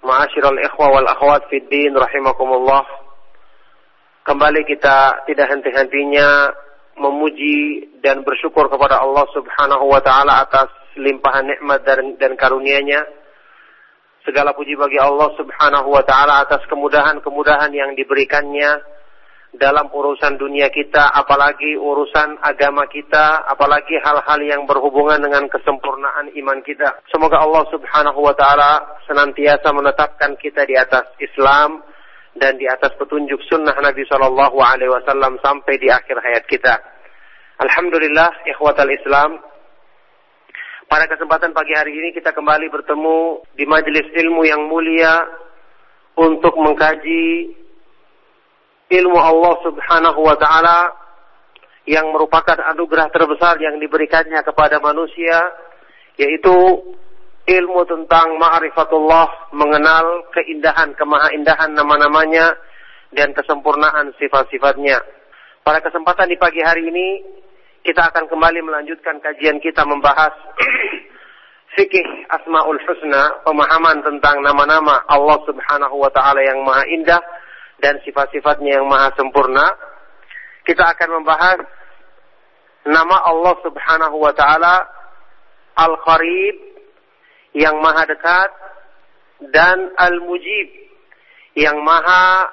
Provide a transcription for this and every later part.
Ma'asyiral ikhwa wal akhwat fid din rahimakumullah. Kembali kita tidak henti-hentinya memuji dan bersyukur kepada Allah Subhanahu wa taala atas limpahan nikmat dan, dan karunia-Nya. Segala puji bagi Allah Subhanahu wa taala atas kemudahan-kemudahan yang diberikannya dalam urusan dunia kita, apalagi urusan agama kita, apalagi hal-hal yang berhubungan dengan kesempurnaan iman kita. Semoga Allah Subhanahu wa taala senantiasa menetapkan kita di atas Islam dan di atas petunjuk sunnah Nabi Shallallahu alaihi wasallam sampai di akhir hayat kita. Alhamdulillah ikhwatal Islam pada kesempatan pagi hari ini kita kembali bertemu di majelis ilmu yang mulia untuk mengkaji ilmu Allah Subhanahu wa taala yang merupakan anugerah terbesar yang diberikannya kepada manusia yaitu ilmu tentang ma'rifatullah, mengenal keindahan, kemahaindahan nama-namanya dan kesempurnaan sifat-sifatnya. Pada kesempatan di pagi hari ini kita akan kembali melanjutkan kajian kita membahas fikih Asmaul Husna, pemahaman tentang nama-nama Allah Subhanahu wa taala yang maha indah dan sifat-sifatnya yang maha sempurna, kita akan membahas nama Allah Subhanahu wa taala Al-Qarib yang maha dekat dan Al-Mujib yang maha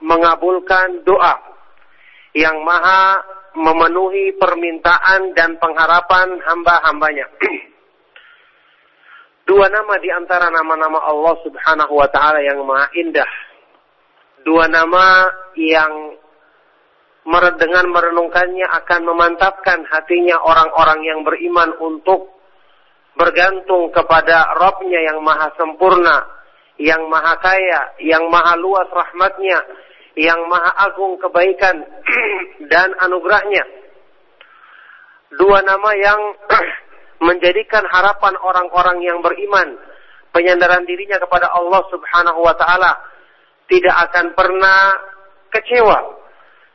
mengabulkan doa, yang maha memenuhi permintaan dan pengharapan hamba-hambanya. Dua nama di antara nama-nama Allah Subhanahu wa taala yang maha indah dua nama yang dengan merenungkannya akan memantapkan hatinya orang-orang yang beriman untuk bergantung kepada Robnya yang maha sempurna, yang maha kaya, yang maha luas rahmatnya, yang maha agung kebaikan dan anugerahnya. Dua nama yang menjadikan harapan orang-orang yang beriman, penyandaran dirinya kepada Allah subhanahu wa ta'ala, tidak akan pernah kecewa,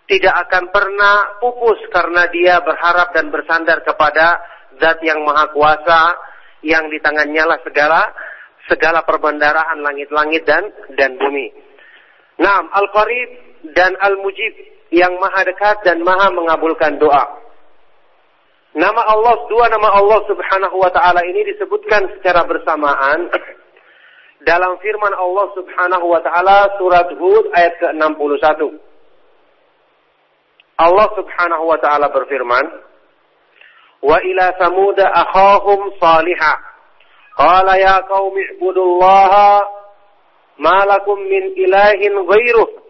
tidak akan pernah pupus karena dia berharap dan bersandar kepada Zat yang Maha Kuasa yang di tangannya lah segala segala perbendaraan langit-langit dan dan bumi. Naam, Al-Qarib dan Al-Mujib yang Maha dekat dan Maha mengabulkan doa. Nama Allah, dua nama Allah Subhanahu wa taala ini disebutkan secara bersamaan dalam firman Allah Subhanahu wa taala surat Hud ayat ke-61. Allah Subhanahu wa taala berfirman, "Wa ila Samud akhahum salihah. Qala ya qaumi ibudullaha ma lakum min ilahin ghairuh."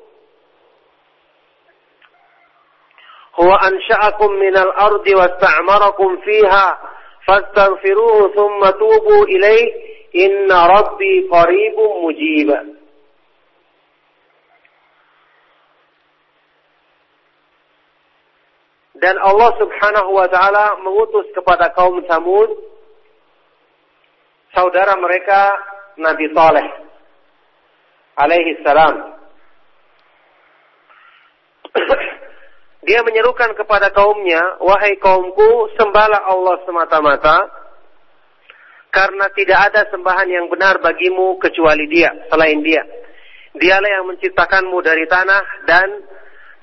هو أنشأكم من الأرض واستعمركم فيها فاستغفروه ثم توبوا إليه Inna Rabbi qaribum mujib. Dan Allah subhanahu wa ta'ala mengutus kepada kaum Samud saudara mereka Nabi Saleh alaihi salam. Dia menyerukan kepada kaumnya, wahai kaumku, sembahlah Allah semata-mata, karena tidak ada sembahan yang benar bagimu kecuali dia, selain dia. Dialah yang menciptakanmu dari tanah dan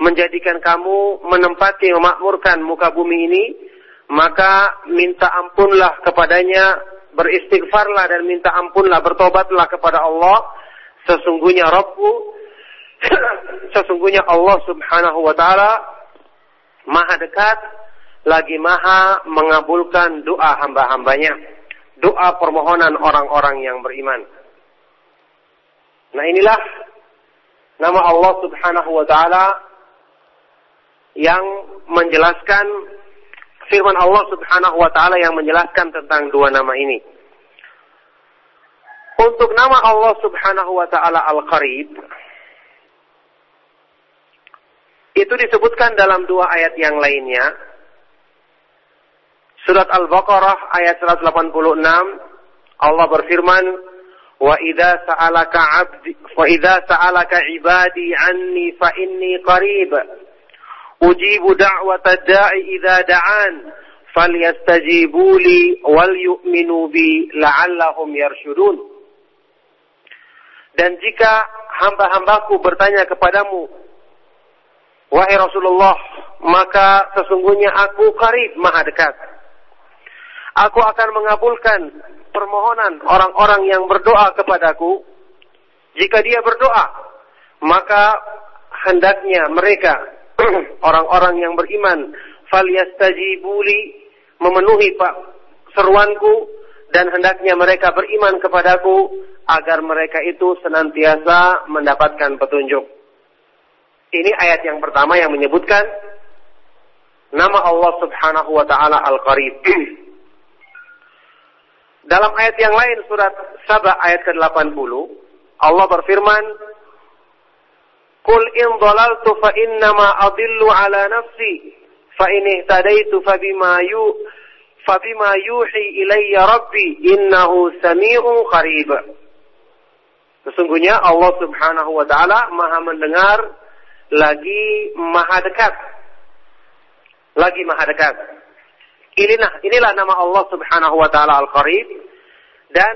menjadikan kamu menempati memakmurkan muka bumi ini, maka minta ampunlah kepadanya, beristighfarlah dan minta ampunlah, bertobatlah kepada Allah. Sesungguhnya Rabbku, sesungguhnya Allah subhanahu wa ta'ala maha dekat, lagi maha mengabulkan doa hamba-hambanya. Doa permohonan orang-orang yang beriman. Nah inilah nama Allah subhanahu wa ta'ala yang menjelaskan firman Allah Subhanahu wa taala yang menjelaskan tentang dua nama ini. Untuk nama Allah Subhanahu wa taala Al-Qarib itu disebutkan dalam dua ayat yang lainnya. Surat Al-Baqarah ayat 186 Allah berfirman wa idza sa'alaka 'abdi wa idza sa'alaka 'ibadi 'anni fa inni qarib. Ujibu da'wata da'i idza da'an falyastajibu li wal yu'minu bi la'allahum yarshudun. Dan jika hamba-hambaku bertanya kepadamu wahai Rasulullah maka sesungguhnya aku karib maha dekat aku akan mengabulkan permohonan orang-orang yang berdoa kepadaku jika dia berdoa maka hendaknya mereka orang-orang yang beriman falyastajibuli memenuhi pak seruanku dan hendaknya mereka beriman kepadaku agar mereka itu senantiasa mendapatkan petunjuk. Ini ayat yang pertama yang menyebutkan nama Allah Subhanahu wa taala Al-Qarib. Dalam ayat yang lain surat Saba ayat ke-80 Allah berfirman Qul in dhalaltu fa innama adillu ala nafsi fa in ihtadaitu fa bima yu fa bima yuhi ilayya rabbi innahu sami'un qarib. Sesungguhnya Allah Subhanahu wa taala Maha mendengar lagi Maha dekat. Lagi Maha dekat. Inilah inilah nama Allah Subhanahu wa taala Al-Qarib dan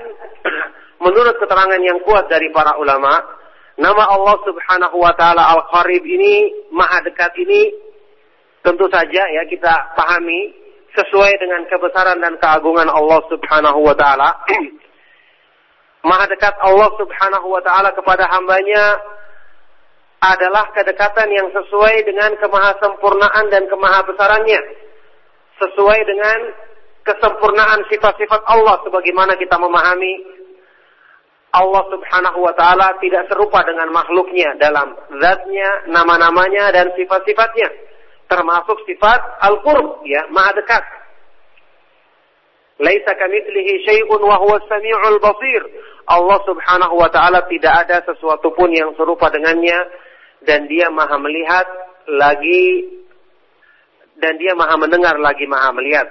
menurut keterangan yang kuat dari para ulama Nama Allah Subhanahu wa taala Al-Qarib ini, Maha dekat ini tentu saja ya kita pahami sesuai dengan kebesaran dan keagungan Allah Subhanahu wa taala. Maha dekat Allah Subhanahu wa taala kepada hambanya adalah kedekatan yang sesuai dengan kemahasempurnaan dan kemahabesarannya. Sesuai dengan kesempurnaan sifat-sifat Allah sebagaimana kita memahami Allah subhanahu wa ta'ala tidak serupa dengan makhluknya dalam zatnya, nama-namanya, dan sifat-sifatnya. Termasuk sifat al-qurb, ya, maha dekat. Laisa kamitslihi syai'un wa huwa samiul basir. Allah subhanahu wa ta'ala tidak ada sesuatu pun yang serupa dengannya, dan dia maha melihat lagi, dan dia maha mendengar lagi maha melihat.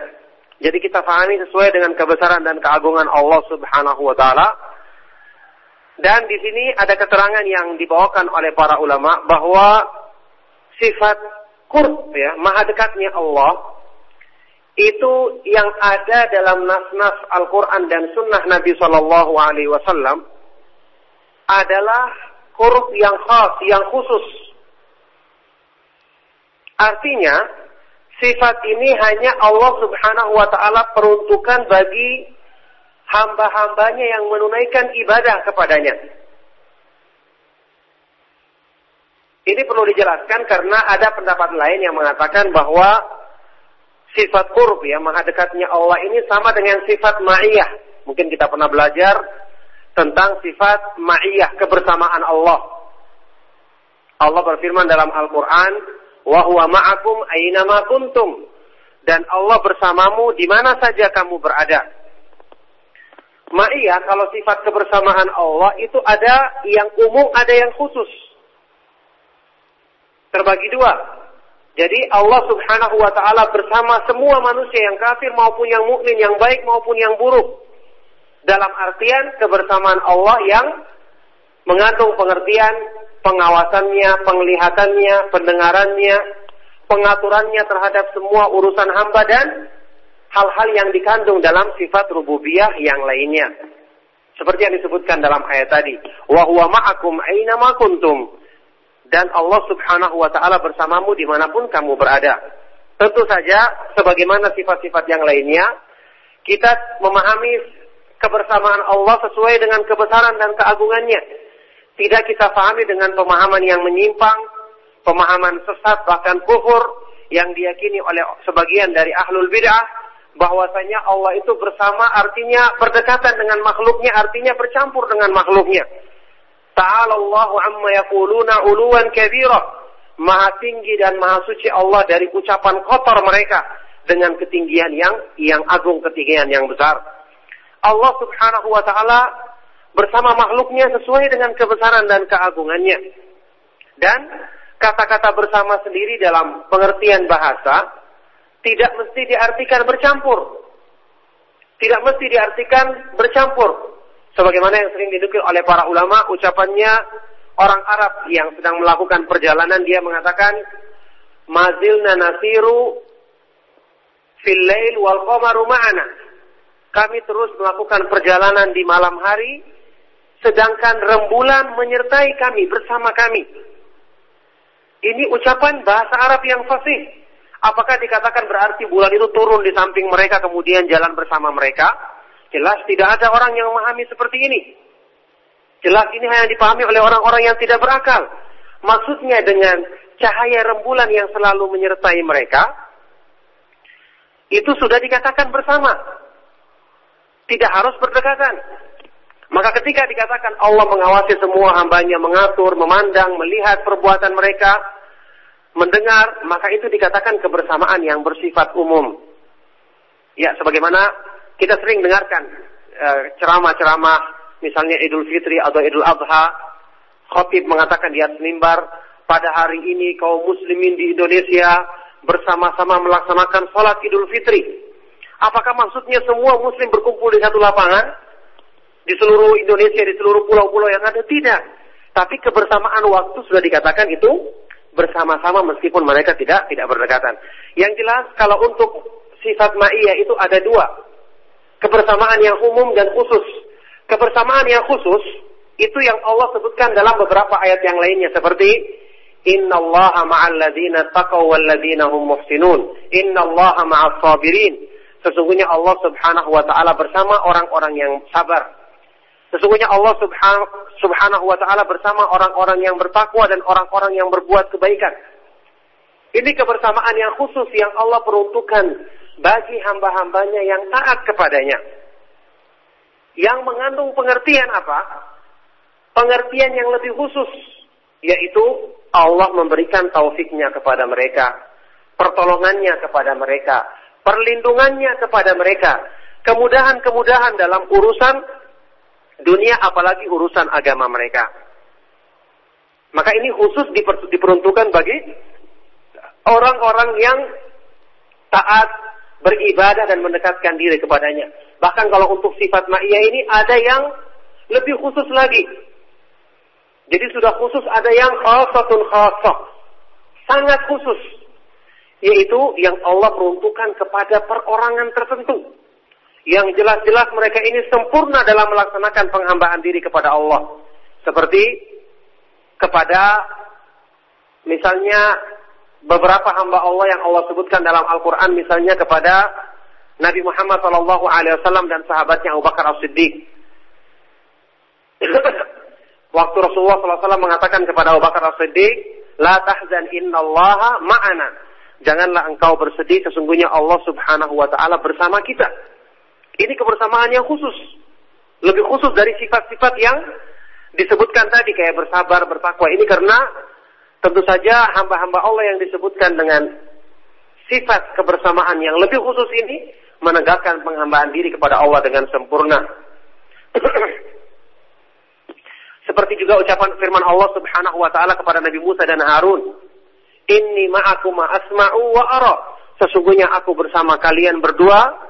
Jadi kita fahami sesuai dengan kebesaran dan keagungan Allah subhanahu wa ta'ala, dan di sini ada keterangan yang dibawakan oleh para ulama bahwa sifat qurb ya, maha dekatnya Allah itu yang ada dalam nas-nas Al-Quran dan Sunnah Nabi Shallallahu Alaihi Wasallam adalah qurb yang khas, yang khusus. Artinya, sifat ini hanya Allah Subhanahu Wa Taala peruntukan bagi hamba-hambanya yang menunaikan ibadah kepadanya. Ini perlu dijelaskan karena ada pendapat lain yang mengatakan bahwa sifat qurb ya, maha dekatnya Allah ini sama dengan sifat ma'iyah. Mungkin kita pernah belajar tentang sifat ma'iyah, kebersamaan Allah. Allah berfirman dalam Al-Quran, wa huwa ma'akum aina kuntum. Dan Allah bersamamu di mana saja kamu berada. Ma'iyah kalau sifat kebersamaan Allah itu ada yang umum, ada yang khusus. Terbagi dua. Jadi Allah Subhanahu wa taala bersama semua manusia yang kafir maupun yang mukmin, yang baik maupun yang buruk. Dalam artian kebersamaan Allah yang mengandung pengertian pengawasannya, penglihatannya, pendengarannya, pengaturannya terhadap semua urusan hamba dan hal-hal yang dikandung dalam sifat rububiyah yang lainnya. Seperti yang disebutkan dalam ayat tadi, wa huwa ma'akum aina ma kuntum. Dan Allah Subhanahu wa taala bersamamu di mana pun kamu berada. Tentu saja sebagaimana sifat-sifat yang lainnya, kita memahami kebersamaan Allah sesuai dengan kebesaran dan keagungannya. Tidak kita pahami dengan pemahaman yang menyimpang, pemahaman sesat bahkan kufur yang diyakini oleh sebagian dari ahlul bid'ah bahwasanya Allah itu bersama artinya berdekatan dengan makhluknya, artinya bercampur dengan makhluknya. Ta'ala Allahu amma yaquluna uluwan kabira. Maha tinggi dan maha suci Allah dari ucapan kotor mereka dengan ketinggian yang yang agung, ketinggian yang besar. Allah Subhanahu wa taala bersama makhluknya sesuai dengan kebesaran dan keagungannya. Dan kata-kata bersama sendiri dalam pengertian bahasa tidak mesti diartikan bercampur. Tidak mesti diartikan bercampur. Sebagaimana yang sering didukir oleh para ulama, ucapannya orang Arab yang sedang melakukan perjalanan, dia mengatakan, Mazilna nasiru fil lail wal qamaru ma'ana. Kami terus melakukan perjalanan di malam hari, sedangkan rembulan menyertai kami, bersama kami. Ini ucapan bahasa Arab yang fasih. Apakah dikatakan berarti bulan itu turun di samping mereka kemudian jalan bersama mereka? Jelas tidak ada orang yang memahami seperti ini. Jelas ini hanya dipahami oleh orang-orang yang tidak berakal. Maksudnya dengan cahaya rembulan yang selalu menyertai mereka, itu sudah dikatakan bersama. Tidak harus berdekatan. Maka ketika dikatakan Allah mengawasi semua hambanya, mengatur, memandang, melihat perbuatan mereka, mendengar, maka itu dikatakan kebersamaan yang bersifat umum. Ya, sebagaimana kita sering dengarkan eh, ceramah-ceramah, misalnya Idul Fitri atau Idul Adha, khotib mengatakan di atas mimbar, pada hari ini kaum muslimin di Indonesia bersama-sama melaksanakan sholat Idul Fitri. Apakah maksudnya semua muslim berkumpul di satu lapangan? Di seluruh Indonesia, di seluruh pulau-pulau yang ada? Tidak. Tapi kebersamaan waktu sudah dikatakan itu bersama-sama meskipun mereka tidak tidak berdekatan. Yang jelas kalau untuk sifat ma'iyah itu ada dua. Kebersamaan yang umum dan khusus. Kebersamaan yang khusus itu yang Allah sebutkan dalam beberapa ayat yang lainnya seperti Inna Allah ma'al ladhina taqaw wal ladhina hum muhsinun. Inna Allah ma'al sabirin. Sesungguhnya Allah subhanahu wa ta'ala bersama orang-orang yang sabar. Sesungguhnya Allah subhanahu wa ta'ala bersama orang-orang yang bertakwa dan orang-orang yang berbuat kebaikan. Ini kebersamaan yang khusus yang Allah peruntukkan bagi hamba-hambanya yang taat kepadanya. Yang mengandung pengertian apa? Pengertian yang lebih khusus. Yaitu Allah memberikan taufiknya kepada mereka. Pertolongannya kepada mereka. Perlindungannya kepada mereka. Kemudahan-kemudahan dalam urusan dunia apalagi urusan agama mereka. Maka ini khusus diperuntukkan bagi orang-orang yang taat beribadah dan mendekatkan diri kepadanya. Bahkan kalau untuk sifat ma'iyah ini ada yang lebih khusus lagi. Jadi sudah khusus ada yang khasatun khasah. Sangat khusus. Yaitu yang Allah peruntukkan kepada perorangan tertentu yang jelas-jelas mereka ini sempurna dalam melaksanakan penghambaan diri kepada Allah. Seperti kepada misalnya beberapa hamba Allah yang Allah sebutkan dalam Al-Quran misalnya kepada Nabi Muhammad SAW dan sahabatnya Abu Bakar As-Siddiq. Waktu Rasulullah SAW mengatakan kepada Abu Bakar As-Siddiq, La tahzan inna allaha ma'ana. Janganlah engkau bersedih, sesungguhnya Allah subhanahu wa ta'ala bersama kita. Ini kebersamaan yang khusus. Lebih khusus dari sifat-sifat yang disebutkan tadi kayak bersabar, bertakwa. Ini karena tentu saja hamba-hamba Allah yang disebutkan dengan sifat kebersamaan yang lebih khusus ini menegakkan penghambaan diri kepada Allah dengan sempurna. Seperti juga ucapan firman Allah Subhanahu wa taala kepada Nabi Musa dan Harun, "Inni ma'akum asma'u wa ara." Sesungguhnya aku bersama kalian berdua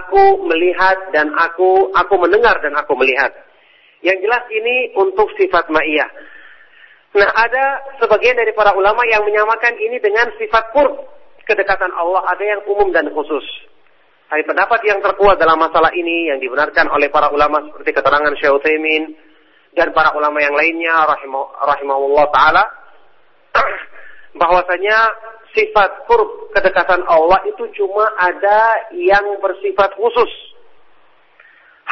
aku melihat dan aku aku mendengar dan aku melihat. Yang jelas ini untuk sifat ma'iyah. Nah, ada sebagian dari para ulama yang menyamakan ini dengan sifat qurb, kedekatan Allah, ada yang umum dan khusus. Tapi pendapat yang terkuat dalam masalah ini yang dibenarkan oleh para ulama seperti keterangan Syekh Utsaimin dan para ulama yang lainnya rahimahullah taala bahwasanya sifat qurb kedekatan Allah itu cuma ada yang bersifat khusus.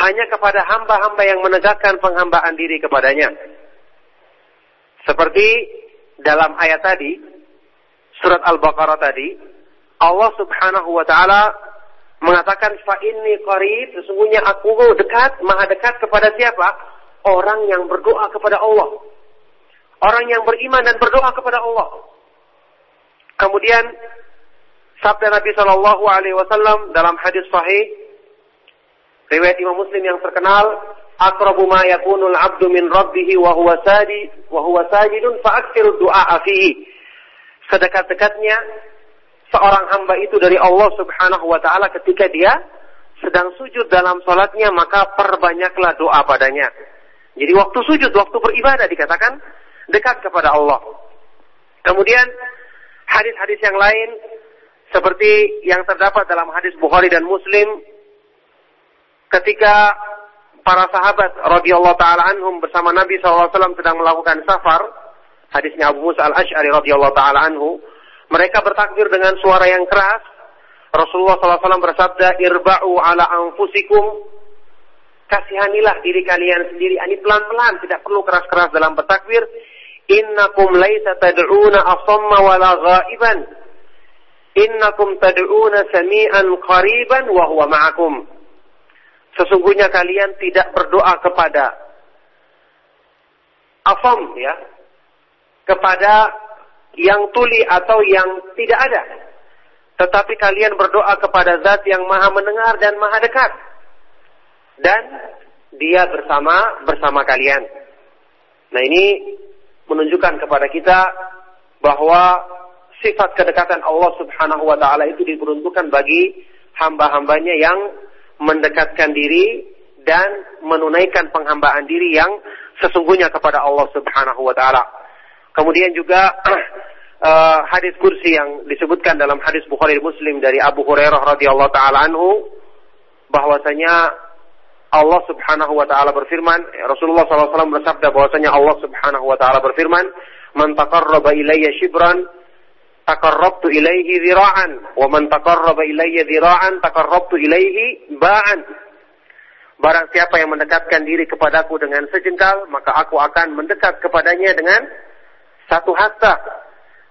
Hanya kepada hamba-hamba yang menegakkan penghambaan diri kepadanya. Seperti dalam ayat tadi, surat Al-Baqarah tadi, Allah Subhanahu wa taala mengatakan fa inni qarib sesungguhnya aku dekat maha dekat kepada siapa? Orang yang berdoa kepada Allah. Orang yang beriman dan berdoa kepada Allah kemudian sabda Nabi Shallallahu Alaihi Wasallam dalam hadis sahih riwayat Imam Muslim yang terkenal akrabu ma yakunul abdu min rabbih wa huwa sadi wa huwa sajidun fa du'a fihi sedekat-dekatnya seorang hamba itu dari Allah Subhanahu wa taala ketika dia sedang sujud dalam sholatnya maka perbanyaklah doa padanya. Jadi waktu sujud, waktu beribadah dikatakan dekat kepada Allah. Kemudian hadis-hadis yang lain seperti yang terdapat dalam hadis Bukhari dan Muslim ketika para sahabat radhiyallahu taala anhum bersama Nabi SAW sedang melakukan safar hadisnya Abu Musa al-Ash'ari radhiyallahu taala anhu mereka bertakbir dengan suara yang keras. Rasulullah SAW bersabda, Irba'u ala anfusikum. Kasihanilah diri kalian sendiri. Ini pelan-pelan, tidak perlu keras-keras dalam bertakbir. Innakum laisa tad'una asamma wala ghaiban. Innakum tad'una sami'an qariban wa huwa ma'akum. Sesungguhnya kalian tidak berdoa kepada afam ya. Kepada yang tuli atau yang tidak ada. Tetapi kalian berdoa kepada zat yang maha mendengar dan maha dekat. Dan dia bersama bersama kalian. Nah ini menunjukkan kepada kita bahwa sifat kedekatan Allah subhanahu wa ta'ala itu diperuntukkan bagi hamba-hambanya yang mendekatkan diri dan menunaikan penghambaan diri yang sesungguhnya kepada Allah subhanahu wa ta'ala. Kemudian juga uh, hadis kursi yang disebutkan dalam hadis Bukhari Muslim dari Abu Hurairah radhiyallahu taala anhu bahwasanya Allah Subhanahu wa taala berfirman, Rasulullah SAW bersabda bahwasanya Allah Subhanahu wa taala berfirman, "Man taqarraba ilayya shibran taqarrabtu ilaihi dhira'an wa man taqarraba ilayya dhira'an taqarrabtu ilaihi ba'an." Barang siapa yang mendekatkan diri kepadaku dengan sejengkal, maka aku akan mendekat kepadanya dengan satu hasta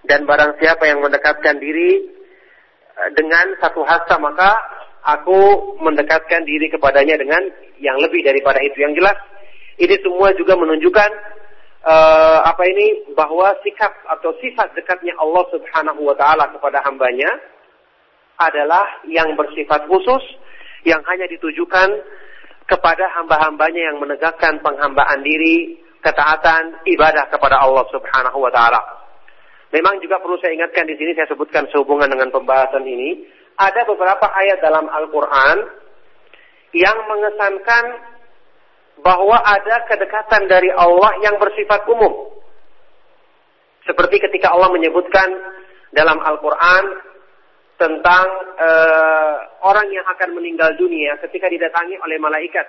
dan barang siapa yang mendekatkan diri eh, dengan satu hasta maka aku mendekatkan diri kepadanya dengan yang lebih daripada itu yang jelas ini semua juga menunjukkan uh, apa ini bahwa sikap atau sifat dekatnya Allah Subhanahu wa taala kepada hambanya adalah yang bersifat khusus yang hanya ditujukan kepada hamba-hambanya yang menegakkan penghambaan diri ketaatan ibadah kepada Allah Subhanahu wa taala. Memang juga perlu saya ingatkan di sini saya sebutkan sehubungan dengan pembahasan ini, ada beberapa ayat dalam Al-Qur'an yang mengesankan bahwa ada kedekatan dari Allah yang bersifat umum. Seperti ketika Allah menyebutkan dalam Al-Qur'an tentang uh, orang yang akan meninggal dunia ketika didatangi oleh malaikat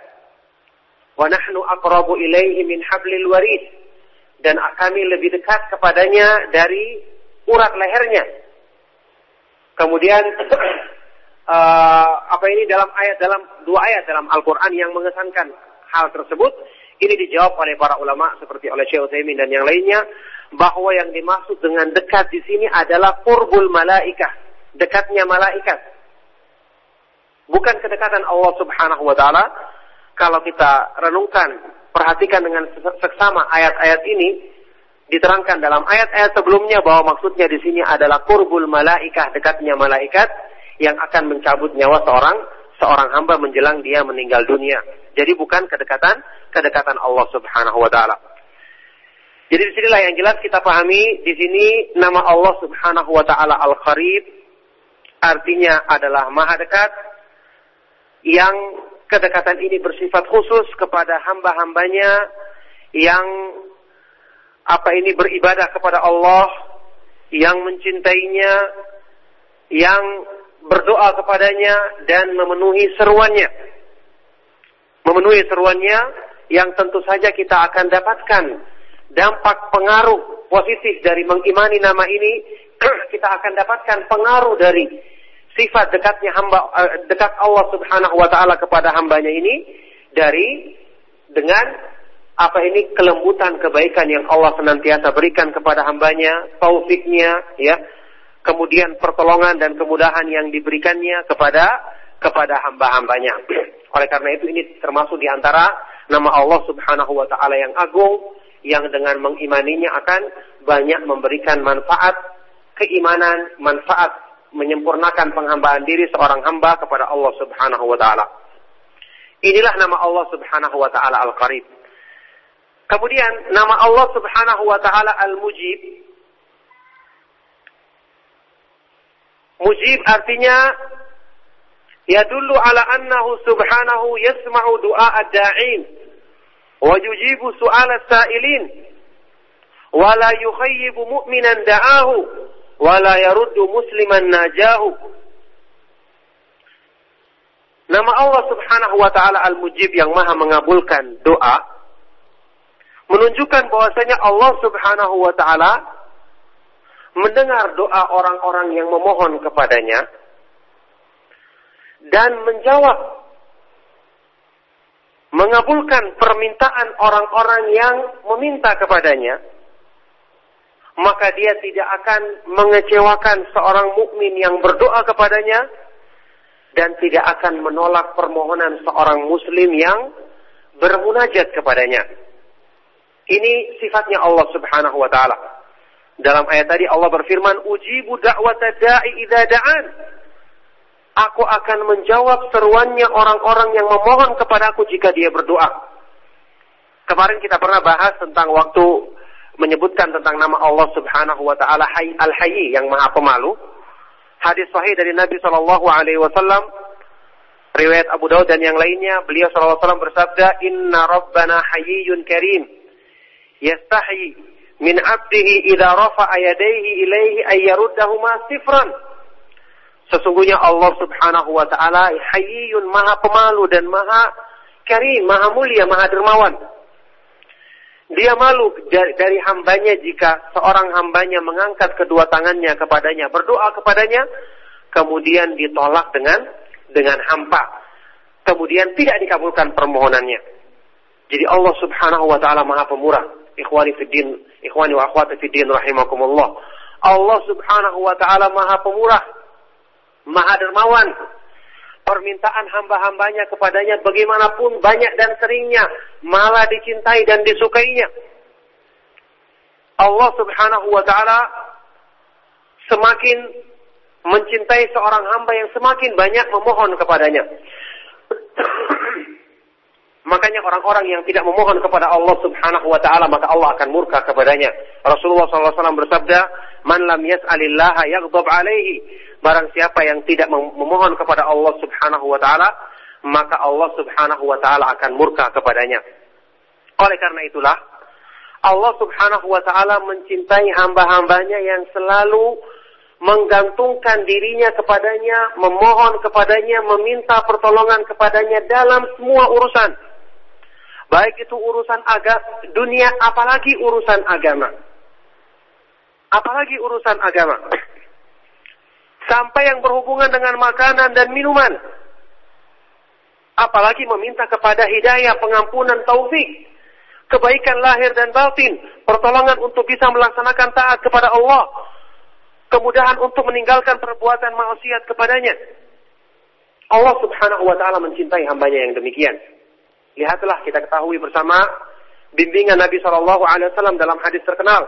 wa nahnu aqrabu ilaihi min hablil dan kami lebih dekat kepadanya dari urat lehernya. Kemudian uh, apa ini dalam ayat dalam dua ayat dalam Al-Qur'an yang mengesankan hal tersebut. Ini dijawab oleh para ulama seperti oleh Syekh Utsaimin dan yang lainnya bahwa yang dimaksud dengan dekat di sini adalah qurbul malaikah, dekatnya malaikat. Bukan kedekatan Allah Subhanahu wa taala, kalau kita renungkan, perhatikan dengan seksama ayat-ayat ini, diterangkan dalam ayat-ayat sebelumnya bahwa maksudnya di sini adalah kurbul malaikah, dekatnya malaikat yang akan mencabut nyawa seorang seorang hamba menjelang dia meninggal dunia. Jadi bukan kedekatan kedekatan Allah Subhanahu wa taala. Jadi di sinilah yang jelas kita pahami di sini nama Allah Subhanahu wa taala Al-Qarib artinya adalah Maha dekat yang kedekatan ini bersifat khusus kepada hamba-hambanya yang apa ini beribadah kepada Allah yang mencintainya, yang berdoa kepadanya dan memenuhi seruannya. Memenuhi seruannya yang tentu saja kita akan dapatkan dampak pengaruh positif dari mengimani nama ini, kita akan dapatkan pengaruh dari sifat dekatnya hamba eh, dekat Allah Subhanahu wa taala kepada hambanya ini dari dengan apa ini kelembutan kebaikan yang Allah senantiasa berikan kepada hambanya, taufiknya, ya, kemudian pertolongan dan kemudahan yang diberikannya kepada kepada hamba-hambanya. Oleh karena itu ini termasuk di antara nama Allah Subhanahu wa taala yang agung yang dengan mengimaninya akan banyak memberikan manfaat keimanan, manfaat menyempurnakan penghambaan diri seorang hamba kepada Allah Subhanahu wa taala. Inilah nama Allah Subhanahu wa taala Al-Qarib. Kemudian nama Allah Subhanahu wa taala Al-Mujib. Mujib artinya yadullu ala annahu subhanahu yasma'u du'a ad-da'in wa yujibu su'ala as-sa'ilin wa la yukhayyibu mu'minan da'ahu wala yaruddu musliman najahu. Nama Allah Subhanahu wa taala Al-Mujib yang Maha mengabulkan doa menunjukkan bahwasanya Allah Subhanahu wa taala mendengar doa orang-orang yang memohon kepadanya dan menjawab mengabulkan permintaan orang-orang yang meminta kepadanya maka dia tidak akan mengecewakan seorang mukmin yang berdoa kepadanya dan tidak akan menolak permohonan seorang muslim yang bermunajat kepadanya. Ini sifatnya Allah Subhanahu wa taala. Dalam ayat tadi Allah berfirman, "Ujibu da'wata da'i idza da'an." Aku akan menjawab seruannya orang-orang yang memohon kepadaku jika dia berdoa. Kemarin kita pernah bahas tentang waktu menyebutkan tentang nama Allah Subhanahu wa taala Al-Hayy yang Maha Pemalu. Hadis sahih dari Nabi Shallallahu alaihi wasallam riwayat Abu Daud dan yang lainnya beliau sallallahu alaihi wasallam bersabda inna rabbana hayyun karim yastahi min 'abdihi idza rafa'a yadayhi ilaihi ay yaruddahuma sifran sesungguhnya Allah Subhanahu wa taala hayyun maha pemalu dan maha karim maha mulia maha dermawan dia malu dari hambanya jika seorang hambanya mengangkat kedua tangannya kepadanya, berdoa kepadanya, kemudian ditolak dengan dengan hampa. Kemudian tidak dikabulkan permohonannya. Jadi Allah Subhanahu wa taala Maha Pemurah. Ikhwani fiddin, ikhwani wa akhwati fiddin rahimakumullah. Allah Subhanahu wa taala Maha Pemurah. Maha dermawan permintaan hamba-hambanya kepadanya bagaimanapun banyak dan seringnya malah dicintai dan disukainya. Allah Subhanahu wa taala semakin mencintai seorang hamba yang semakin banyak memohon kepadanya. Makanya orang-orang yang tidak memohon kepada Allah Subhanahu wa taala maka Allah akan murka kepadanya. Rasulullah SAW bersabda, "Man lam yas'alillah yaghdab alaihi." Barang siapa yang tidak memohon kepada Allah Subhanahu wa taala, maka Allah Subhanahu wa taala akan murka kepadanya. Oleh karena itulah Allah Subhanahu wa taala mencintai hamba-hambanya yang selalu menggantungkan dirinya kepadanya, memohon kepadanya, meminta pertolongan kepadanya dalam semua urusan. Baik itu urusan agama, dunia, apalagi urusan agama. Apalagi urusan agama sampai yang berhubungan dengan makanan dan minuman. Apalagi meminta kepada hidayah, pengampunan, taufik, kebaikan lahir dan batin, pertolongan untuk bisa melaksanakan taat kepada Allah, kemudahan untuk meninggalkan perbuatan maksiat kepadanya. Allah Subhanahu wa taala mencintai hambanya yang demikian. Lihatlah kita ketahui bersama bimbingan Nabi Shallallahu alaihi wasallam dalam hadis terkenal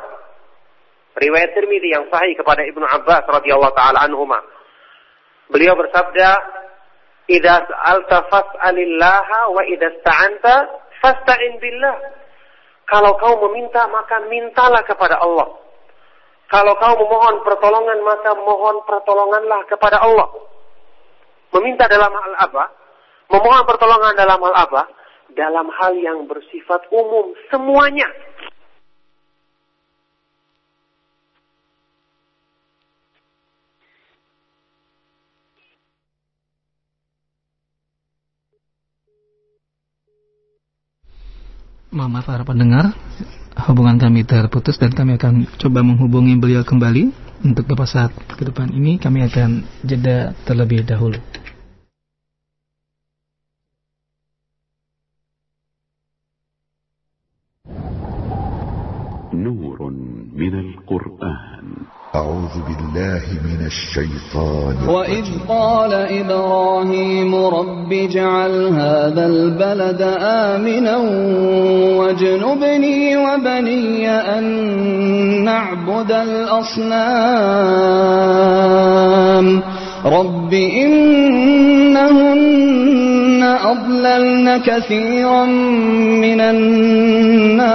Riwayat Tirmidzi yang sahih kepada Ibnu Abbas radhiyallahu taala anhuma. Beliau bersabda, "Idza sa'alta fas'alillah wa idza sta'anta fasta'in billah." Kalau kau meminta maka mintalah kepada Allah. Kalau kau memohon pertolongan maka mohon pertolonganlah kepada Allah. Meminta dalam hal apa? Memohon pertolongan dalam hal apa? dalam hal yang bersifat umum semuanya. Mama maaf para pendengar, hubungan kami terputus dan kami akan coba menghubungi beliau kembali untuk beberapa saat ke depan ini kami akan jeda terlebih dahulu. نور من القرآن. أعوذ بالله من الشيطان وإذ قال إبراهيم رب اجعل هذا البلد آمنا واجنبني وبني أن نعبد الأصنام. رب إنهن أضللن كثيرا من الناس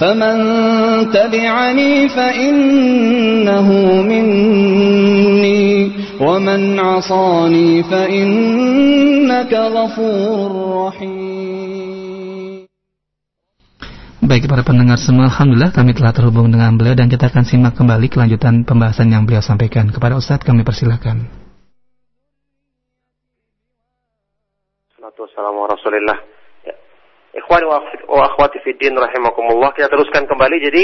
فمن تبعني فإنه مني ومن عصاني فإنك غفور رحيم Baik para pendengar semua, Alhamdulillah kami telah terhubung dengan beliau dan kita akan simak kembali kelanjutan pembahasan yang beliau sampaikan. Kepada Ustadz kami persilahkan. Assalamualaikum warahmatullahi ya. Ikhwani wa akhwati fiddin rahimakumullah. Kita teruskan kembali. Jadi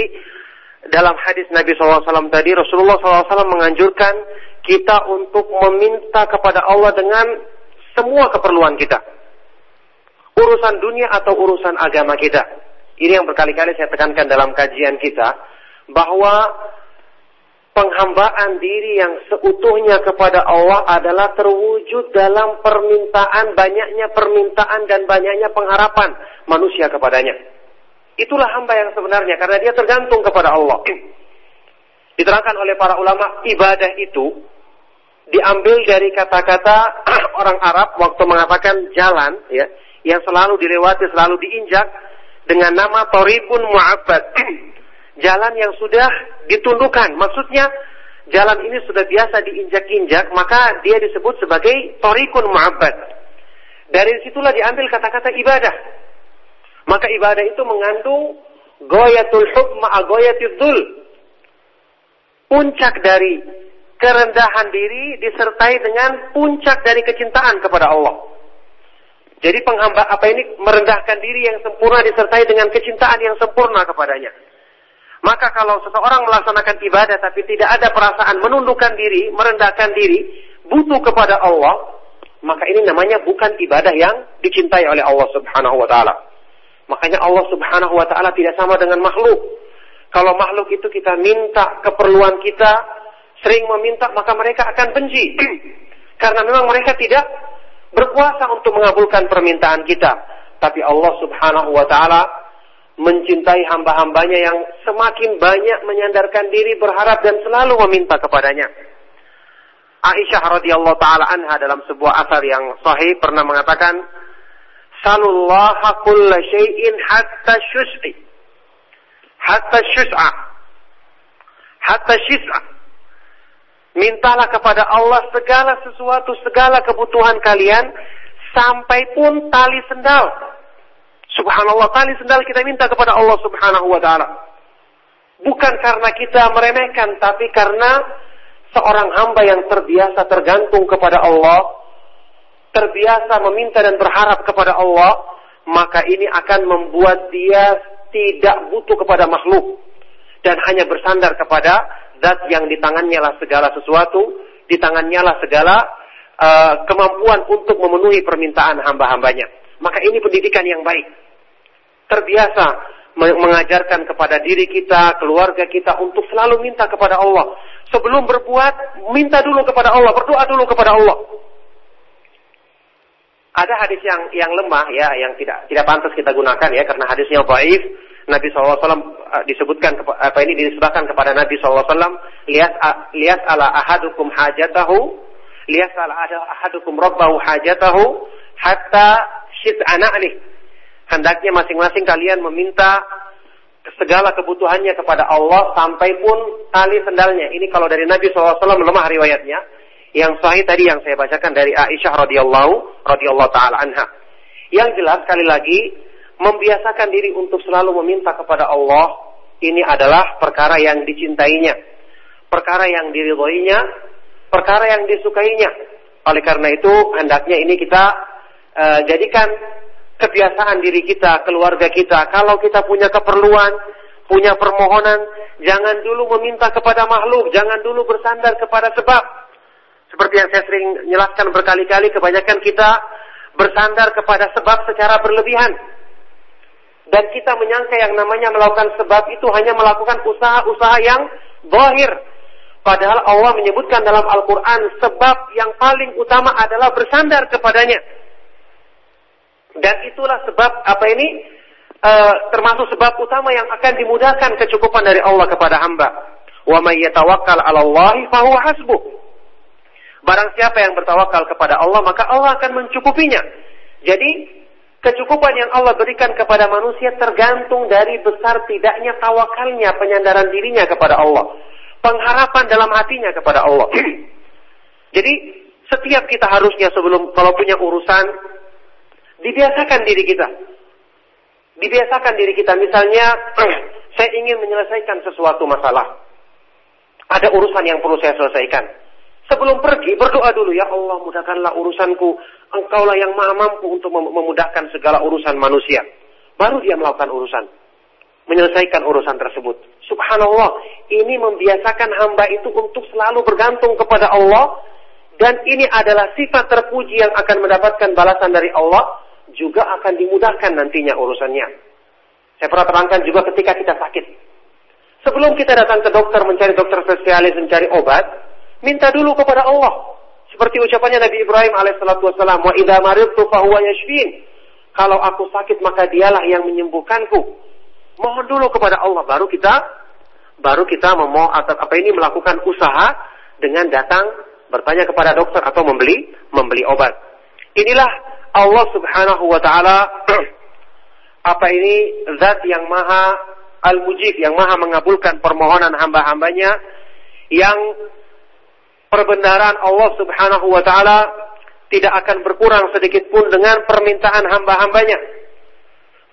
dalam hadis Nabi SAW tadi Rasulullah SAW menganjurkan kita untuk meminta kepada Allah dengan semua keperluan kita. Urusan dunia atau urusan agama kita. Ini yang berkali-kali saya tekankan dalam kajian kita bahwa penghambaan diri yang seutuhnya kepada Allah adalah terwujud dalam permintaan banyaknya permintaan dan banyaknya pengharapan manusia kepadanya. Itulah hamba yang sebenarnya karena dia tergantung kepada Allah. Diterangkan oleh para ulama ibadah itu diambil dari kata-kata orang Arab waktu mengatakan jalan ya yang selalu dilewati selalu diinjak dengan nama Torikun Mu'abbad. jalan yang sudah ditundukkan. Maksudnya jalan ini sudah biasa diinjak-injak, maka dia disebut sebagai Torikun Mu'abbad. Dari situlah diambil kata-kata ibadah. Maka ibadah itu mengandung goyatul hub ma'a goyatul dhul. Puncak dari kerendahan diri disertai dengan puncak dari kecintaan kepada Allah. Jadi penghamba apa ini merendahkan diri yang sempurna disertai dengan kecintaan yang sempurna kepadanya. Maka kalau seseorang melaksanakan ibadah tapi tidak ada perasaan menundukkan diri, merendahkan diri, butuh kepada Allah, maka ini namanya bukan ibadah yang dicintai oleh Allah Subhanahu wa taala. Makanya Allah Subhanahu wa taala tidak sama dengan makhluk. Kalau makhluk itu kita minta keperluan kita, sering meminta, maka mereka akan benci. Karena memang mereka tidak berkuasa untuk mengabulkan permintaan kita. Tapi Allah subhanahu wa ta'ala mencintai hamba-hambanya yang semakin banyak menyandarkan diri berharap dan selalu meminta kepadanya. Aisyah radhiyallahu taala anha dalam sebuah asar yang sahih pernah mengatakan, "Salullaha kulla syai'in hatta syus'i." Hatta syus'a. Hatta syus'a. Mintalah kepada Allah segala sesuatu, segala kebutuhan kalian, sampai pun tali sendal. Subhanallah, tali sendal kita minta kepada Allah subhanahu wa ta'ala. Bukan karena kita meremehkan, tapi karena seorang hamba yang terbiasa tergantung kepada Allah, terbiasa meminta dan berharap kepada Allah, maka ini akan membuat dia tidak butuh kepada makhluk dan hanya bersandar kepada zat yang di tangannya lah segala sesuatu, di tangannya lah segala uh, kemampuan untuk memenuhi permintaan hamba-hambanya. Maka ini pendidikan yang baik. Terbiasa mengajarkan kepada diri kita, keluarga kita untuk selalu minta kepada Allah. Sebelum berbuat, minta dulu kepada Allah, berdoa dulu kepada Allah. Ada hadis yang yang lemah ya, yang tidak tidak pantas kita gunakan ya karena hadisnya baik Nabi SAW uh, disebutkan apa ini disebutkan kepada Nabi SAW lihat lihat ala ahadukum hajatahu lihat ala ahadukum rabbahu hajatahu hatta syit ana'li hendaknya masing-masing kalian meminta segala kebutuhannya kepada Allah sampai pun tali sendalnya. Ini kalau dari Nabi SAW lemah riwayatnya. Yang sahih tadi yang saya bacakan dari Aisyah radhiyallahu radhiyallahu taala anha. Yang jelas sekali lagi membiasakan diri untuk selalu meminta kepada Allah ini adalah perkara yang dicintainya, perkara yang diridhoinya, perkara yang disukainya. Oleh karena itu hendaknya ini kita uh, jadikan kebiasaan diri kita, keluarga kita. Kalau kita punya keperluan, punya permohonan, jangan dulu meminta kepada makhluk, jangan dulu bersandar kepada sebab. Seperti yang saya sering jelaskan berkali-kali, kebanyakan kita bersandar kepada sebab secara berlebihan. Dan kita menyangka yang namanya melakukan sebab itu hanya melakukan usaha-usaha yang zahir. Padahal Allah menyebutkan dalam Al-Quran sebab yang paling utama adalah bersandar kepadanya. Dan itulah sebab apa ini e, termasuk sebab utama yang akan dimudahkan kecukupan dari Allah kepada hamba. Wa may yatawakkal 'ala Allah hasbuh. Barang siapa yang bertawakal kepada Allah maka Allah akan mencukupinya. Jadi kecukupan yang Allah berikan kepada manusia tergantung dari besar tidaknya tawakalnya, penyandaran dirinya kepada Allah. Pengharapan dalam hatinya kepada Allah. Jadi setiap kita harusnya sebelum kalau punya urusan dibiasakan diri kita dibiasakan diri kita. Misalnya, saya ingin menyelesaikan sesuatu masalah. Ada urusan yang perlu saya selesaikan. Sebelum pergi, berdoa dulu, ya Allah mudahkanlah urusanku. Engkaulah yang maha mampu untuk memudahkan segala urusan manusia. Baru dia melakukan urusan. Menyelesaikan urusan tersebut. Subhanallah, ini membiasakan hamba itu untuk selalu bergantung kepada Allah. Dan ini adalah sifat terpuji yang akan mendapatkan balasan dari Allah juga akan dimudahkan nantinya urusannya. Saya pernah terangkan juga ketika kita sakit. Sebelum kita datang ke dokter mencari dokter spesialis mencari obat, minta dulu kepada Allah. Seperti ucapannya Nabi Ibrahim alaihissalatu wassalam, "Wa idza maridtu fahuwa yashfin." Kalau aku sakit maka dialah yang menyembuhkanku. Mohon dulu kepada Allah baru kita baru kita memohon atau apa ini melakukan usaha dengan datang bertanya kepada dokter atau membeli membeli obat. Inilah Allah Subhanahu wa taala apa ini zat yang maha al-mujib yang maha mengabulkan permohonan hamba-hambanya yang perbenaran Allah Subhanahu wa taala tidak akan berkurang sedikit pun dengan permintaan hamba-hambanya.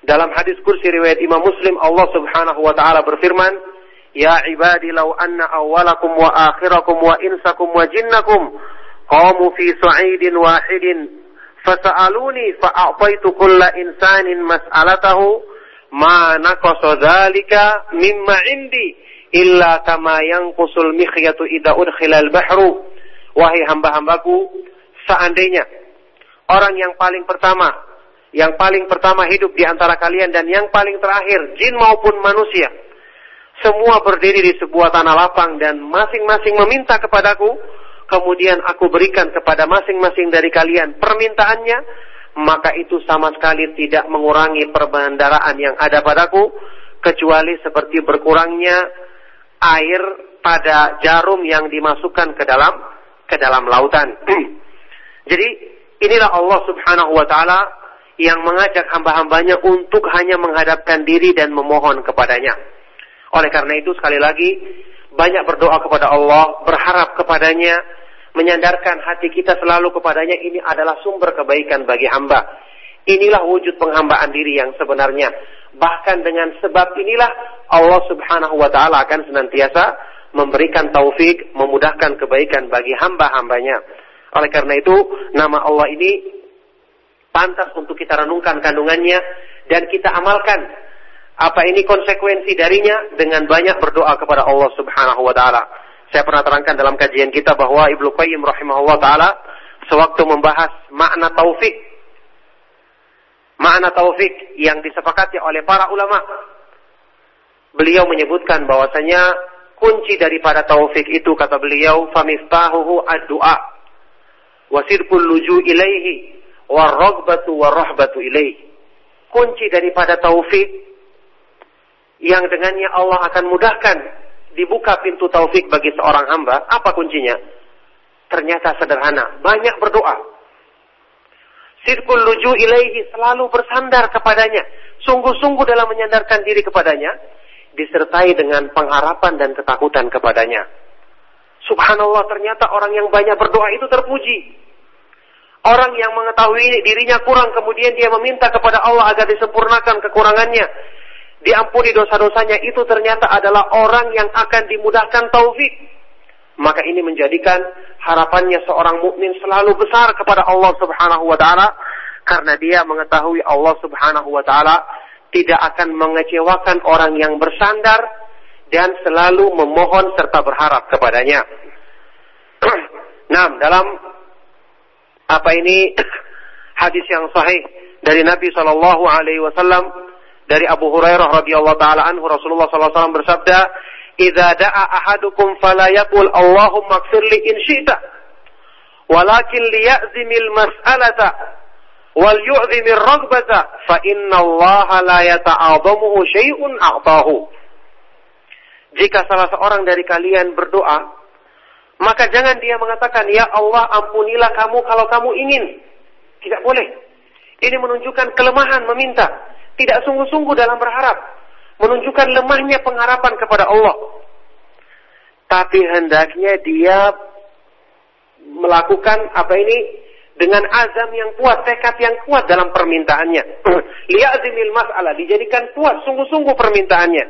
Dalam hadis kursi riwayat Imam Muslim Allah Subhanahu wa taala berfirman, "Ya ibadi anna awwalakum wa akhirakum wa insakum wa jinnakum qamu fi sa'idin wahidin fasa'aluni fa'a'taitu kulla insanin mas'alatahu ma naqasa dzalika mimma indi illa kama yanqusul mikhyatu idza udkhila al-bahru wahai hamba-hambaku seandainya orang yang paling pertama yang paling pertama hidup di antara kalian dan yang paling terakhir jin maupun manusia semua berdiri di sebuah tanah lapang dan masing-masing meminta kepadaku kemudian aku berikan kepada masing-masing dari kalian permintaannya, maka itu sama sekali tidak mengurangi perbendaraan yang ada padaku, kecuali seperti berkurangnya air pada jarum yang dimasukkan ke dalam ke dalam lautan. Jadi inilah Allah Subhanahu wa taala yang mengajak hamba-hambanya untuk hanya menghadapkan diri dan memohon kepadanya. Oleh karena itu sekali lagi banyak berdoa kepada Allah, berharap kepadanya, menyandarkan hati kita selalu kepadanya ini adalah sumber kebaikan bagi hamba. Inilah wujud penghambaan diri yang sebenarnya. Bahkan dengan sebab inilah Allah Subhanahu wa taala akan senantiasa memberikan taufik, memudahkan kebaikan bagi hamba-hambanya. Oleh karena itu, nama Allah ini pantas untuk kita renungkan kandungannya dan kita amalkan apa ini konsekuensi darinya dengan banyak berdoa kepada Allah Subhanahu wa taala. Saya pernah terangkan dalam kajian kita bahwa Ibnu Qayyim rahimahullah taala sewaktu membahas makna taufik makna taufik yang disepakati oleh para ulama beliau menyebutkan bahwasanya kunci daripada taufik itu kata beliau famiftahuhu ad-du'a luju ilaihi warragbatu warrahbatu ilaihi. Kunci daripada taufik yang dengannya Allah akan mudahkan dibuka pintu taufik bagi seorang hamba, apa kuncinya? Ternyata sederhana, banyak berdoa. Sirkul luju ilaihi selalu bersandar kepadanya, sungguh-sungguh dalam menyandarkan diri kepadanya, disertai dengan pengharapan dan ketakutan kepadanya. Subhanallah ternyata orang yang banyak berdoa itu terpuji. Orang yang mengetahui dirinya kurang kemudian dia meminta kepada Allah agar disempurnakan kekurangannya diampuni dosa-dosanya itu ternyata adalah orang yang akan dimudahkan taufik. Maka ini menjadikan harapannya seorang mukmin selalu besar kepada Allah Subhanahu wa taala Karena dia mengetahui Allah Subhanahu wa taala tidak akan mengecewakan orang yang bersandar dan selalu memohon serta berharap kepadanya. nah, dalam apa ini hadis yang sahih dari Nabi Shallallahu Alaihi Wasallam dari Abu Hurairah radhiyallahu taala anhu Rasulullah wasallam bersabda, "Idza da'a ahadukum fala yaqul Allahumma ighfirli in syi'ta, walakin liya'zimil mas'alata wal yu'zimir ragbata fa inna Allah la yata'adhamuhu syai'un a'tahu." Jika salah seorang dari kalian berdoa, maka jangan dia mengatakan, "Ya Allah, ampunilah kamu kalau kamu ingin." Tidak boleh. Ini menunjukkan kelemahan meminta tidak sungguh-sungguh dalam berharap, menunjukkan lemahnya pengharapan kepada Allah. Tapi hendaknya dia melakukan apa ini dengan azam yang kuat, tekad yang kuat dalam permintaannya. Liazimil mas'alah, dijadikan kuat sungguh-sungguh permintaannya.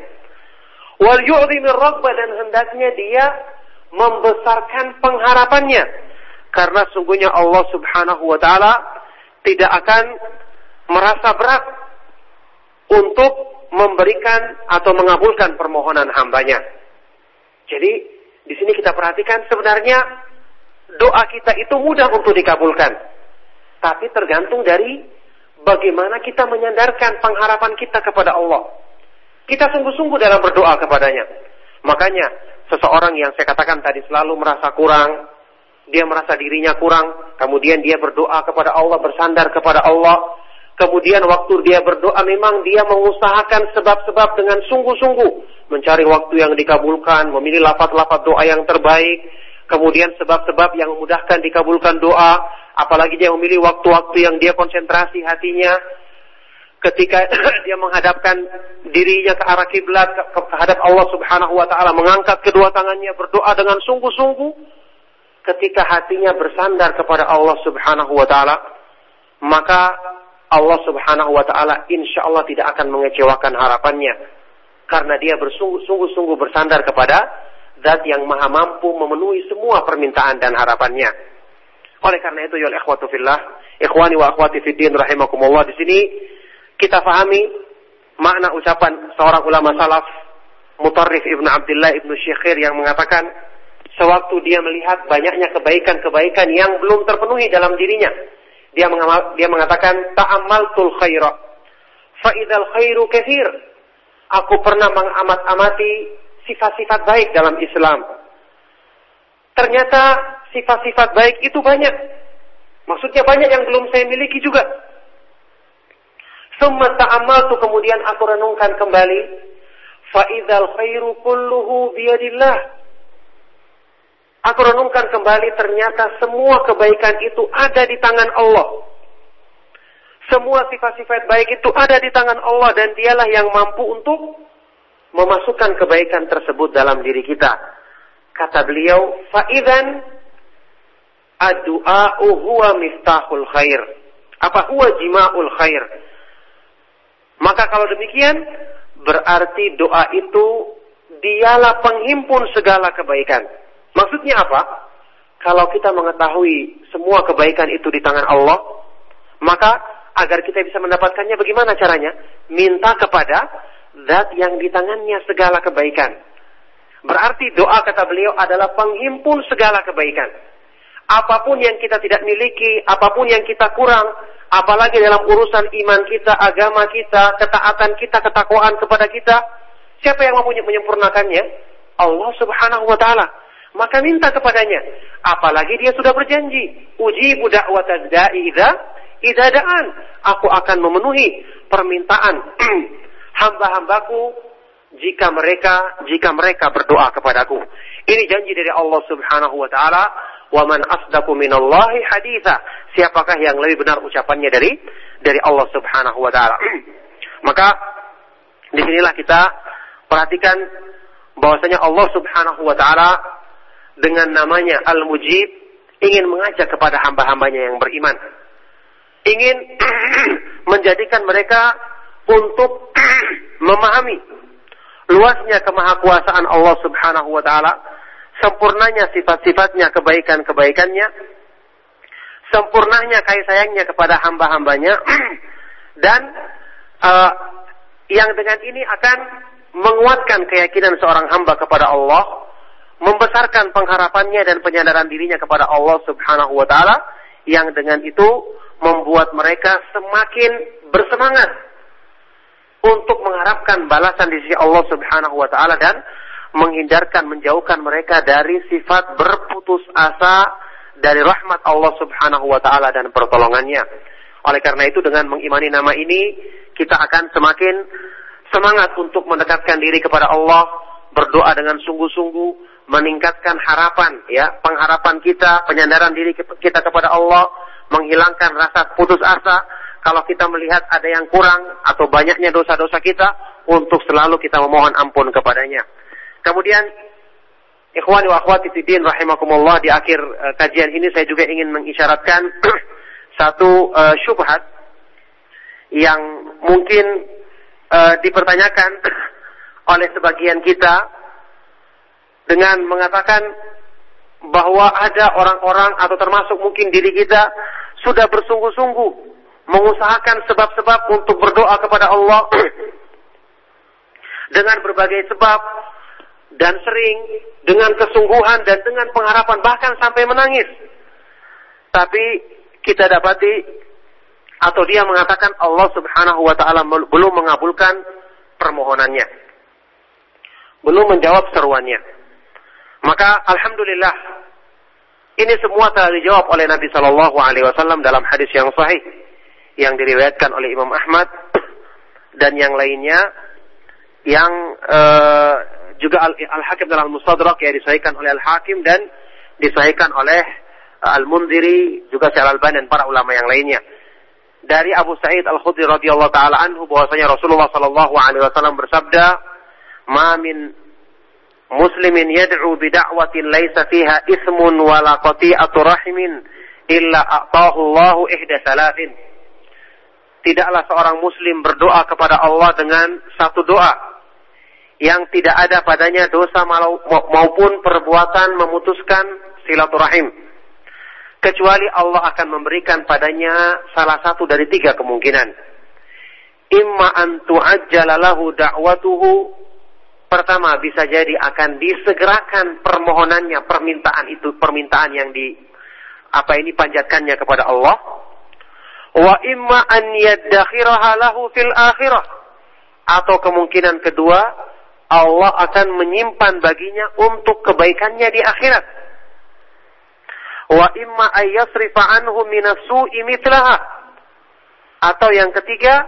Wal yu'zimir raghba dan hendaknya dia membesarkan pengharapannya. Karena sungguhnya Allah subhanahu wa ta'ala tidak akan merasa berat untuk memberikan atau mengabulkan permohonan hambanya. Jadi di sini kita perhatikan sebenarnya doa kita itu mudah untuk dikabulkan. Tapi tergantung dari bagaimana kita menyandarkan pengharapan kita kepada Allah. Kita sungguh-sungguh dalam berdoa kepadanya. Makanya seseorang yang saya katakan tadi selalu merasa kurang, dia merasa dirinya kurang, kemudian dia berdoa kepada Allah, bersandar kepada Allah, Kemudian waktu dia berdoa memang dia mengusahakan sebab-sebab dengan sungguh-sungguh. Mencari waktu yang dikabulkan, memilih lapat-lapat doa yang terbaik. Kemudian sebab-sebab yang memudahkan dikabulkan doa. Apalagi dia memilih waktu-waktu yang dia konsentrasi hatinya. Ketika dia menghadapkan dirinya ke arah kiblat, ke, hadap Allah subhanahu wa ta'ala. Mengangkat kedua tangannya, berdoa dengan sungguh-sungguh. Ketika hatinya bersandar kepada Allah subhanahu wa ta'ala. Maka Allah Subhanahu wa taala insya Allah tidak akan mengecewakan harapannya karena dia bersungguh-sungguh bersandar kepada zat yang maha mampu memenuhi semua permintaan dan harapannya. Oleh karena itu ya ikhwatu fillah, ikhwani wa akhwati fiddin rahimakumullah di sini kita fahami makna ucapan seorang ulama salaf Mutarrif Ibnu Abdullah Ibnu Syekhir yang mengatakan sewaktu dia melihat banyaknya kebaikan-kebaikan yang belum terpenuhi dalam dirinya dia, mengamal, dia mengatakan ta'amaltul khaira. Fa'idal khairu kathir. Aku pernah mengamat-amati sifat-sifat baik dalam Islam. Ternyata sifat-sifat baik itu banyak. Maksudnya banyak yang belum saya miliki juga. Summa ta'amaltu kemudian aku renungkan kembali. Fa'idal khairu kulluhu biyadillah Aku renungkan kembali ternyata semua kebaikan itu ada di tangan Allah. Semua sifat-sifat baik itu ada di tangan Allah dan dialah yang mampu untuk memasukkan kebaikan tersebut dalam diri kita. Kata beliau, "Faidan ad-du'a'u huwa miftahul khair." Apa huwa jima'ul khair? Maka kalau demikian, berarti doa itu dialah penghimpun segala kebaikan. Maksudnya apa? Kalau kita mengetahui semua kebaikan itu di tangan Allah, maka agar kita bisa mendapatkannya bagaimana caranya? Minta kepada zat yang di tangannya segala kebaikan. Berarti doa kata beliau adalah penghimpun segala kebaikan. Apa pun yang kita tidak miliki, apa pun yang kita kurang, apalagi dalam urusan iman kita, agama kita, ketaatan kita, ketakwaan kepada kita, siapa yang mampu menyempurnakannya? Allah Subhanahu wa taala maka minta kepadanya. Apalagi dia sudah berjanji, uji budak da'i idza idza da'an. Aku akan memenuhi permintaan hamba-hambaku jika mereka jika mereka berdoa kepadaku. Ini janji dari Allah Subhanahu wa taala, "Wa man asdaqu minallahi haditha." Siapakah yang lebih benar ucapannya dari dari Allah Subhanahu wa taala? Maka di sinilah kita perhatikan bahwasanya Allah Subhanahu wa taala dengan namanya Al-Mujib ingin mengajak kepada hamba-hambanya yang beriman. Ingin menjadikan mereka untuk memahami luasnya kemahakuasaan Allah Subhanahu wa taala, sempurnanya sifat-sifatnya, kebaikan-kebaikannya, sempurnanya kasih sayangnya kepada hamba-hambanya dan uh, yang dengan ini akan menguatkan keyakinan seorang hamba kepada Allah, membesarkan pengharapannya dan penyadaran dirinya kepada Allah Subhanahu wa taala yang dengan itu membuat mereka semakin bersemangat untuk mengharapkan balasan di sisi Allah Subhanahu wa taala dan menghindarkan menjauhkan mereka dari sifat berputus asa dari rahmat Allah Subhanahu wa taala dan pertolongannya. Oleh karena itu dengan mengimani nama ini kita akan semakin semangat untuk mendekatkan diri kepada Allah, berdoa dengan sungguh-sungguh, meningkatkan harapan ya, pengharapan kita, penyandaran diri kita kepada Allah, menghilangkan rasa putus asa kalau kita melihat ada yang kurang atau banyaknya dosa-dosa kita untuk selalu kita memohon ampun kepadanya. Kemudian ikhwani wa akhwati fiddin rahimakumullah di akhir uh, kajian ini saya juga ingin mengisyaratkan satu uh, syubhat yang mungkin uh, dipertanyakan oleh sebagian kita dengan mengatakan bahwa ada orang-orang atau termasuk mungkin diri kita sudah bersungguh-sungguh mengusahakan sebab-sebab untuk berdoa kepada Allah dengan berbagai sebab dan sering dengan kesungguhan dan dengan pengharapan bahkan sampai menangis. Tapi kita dapati atau dia mengatakan Allah Subhanahu wa taala belum mengabulkan permohonannya. Belum menjawab seruannya. Maka alhamdulillah ini semua telah dijawab oleh Nabi Shallallahu alaihi wasallam dalam hadis yang sahih yang diriwayatkan oleh Imam Ahmad dan yang lainnya yang uh, juga Al-Hakim dalam Al-Mustadrak yang disahihkan oleh Al-Hakim dan disahihkan oleh Al-Munziri juga Syekh Al-Albani dan para ulama yang lainnya. Dari Abu Sa'id Al-Khudri radhiyallahu taala anhu bahwasanya Rasulullah sallallahu alaihi wasallam bersabda, "Ma muslimin yad'u bi da'watin laisa fiha ismun wala qati'atu rahimin illa a'tahu Allahu ihda salatin." Tidaklah seorang muslim berdoa kepada Allah dengan satu doa yang tidak ada padanya dosa maupun perbuatan memutuskan silaturahim kecuali Allah akan memberikan padanya salah satu dari tiga kemungkinan. Imma an tu'ajjala lahu da'watuhu pertama bisa jadi akan disegerakan permohonannya, permintaan itu, permintaan yang di apa ini panjatkannya kepada Allah. Wa imma an lahu fil akhirah. Atau kemungkinan kedua, Allah akan menyimpan baginya untuk kebaikannya di akhirat wa imma ayyasrifa anhu minasu'i mithlaha. Atau yang ketiga,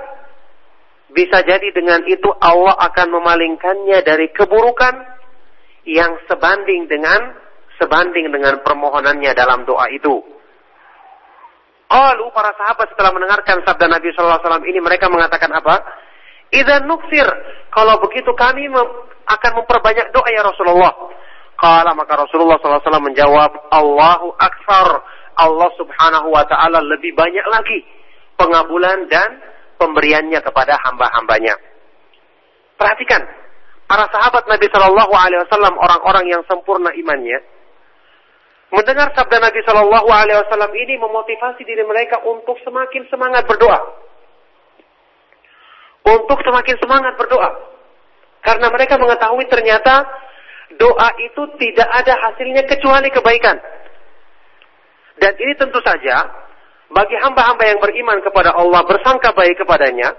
bisa jadi dengan itu Allah akan memalingkannya dari keburukan yang sebanding dengan sebanding dengan permohonannya dalam doa itu. Lalu para sahabat setelah mendengarkan sabda Nabi Shallallahu Alaihi Wasallam ini mereka mengatakan apa? Idan nuksir. Kalau begitu kami akan memperbanyak doa ya Rasulullah. Qala maka Rasulullah SAW menjawab, Allahu Akbar. Allah subhanahu wa ta'ala lebih banyak lagi pengabulan dan pemberiannya kepada hamba-hambanya. Perhatikan, para sahabat Nabi Shallallahu Alaihi Wasallam orang-orang yang sempurna imannya, mendengar sabda Nabi Shallallahu Alaihi Wasallam ini memotivasi diri mereka untuk semakin semangat berdoa, untuk semakin semangat berdoa, karena mereka mengetahui ternyata doa itu tidak ada hasilnya kecuali kebaikan. Dan ini tentu saja bagi hamba-hamba yang beriman kepada Allah bersangka baik kepadanya,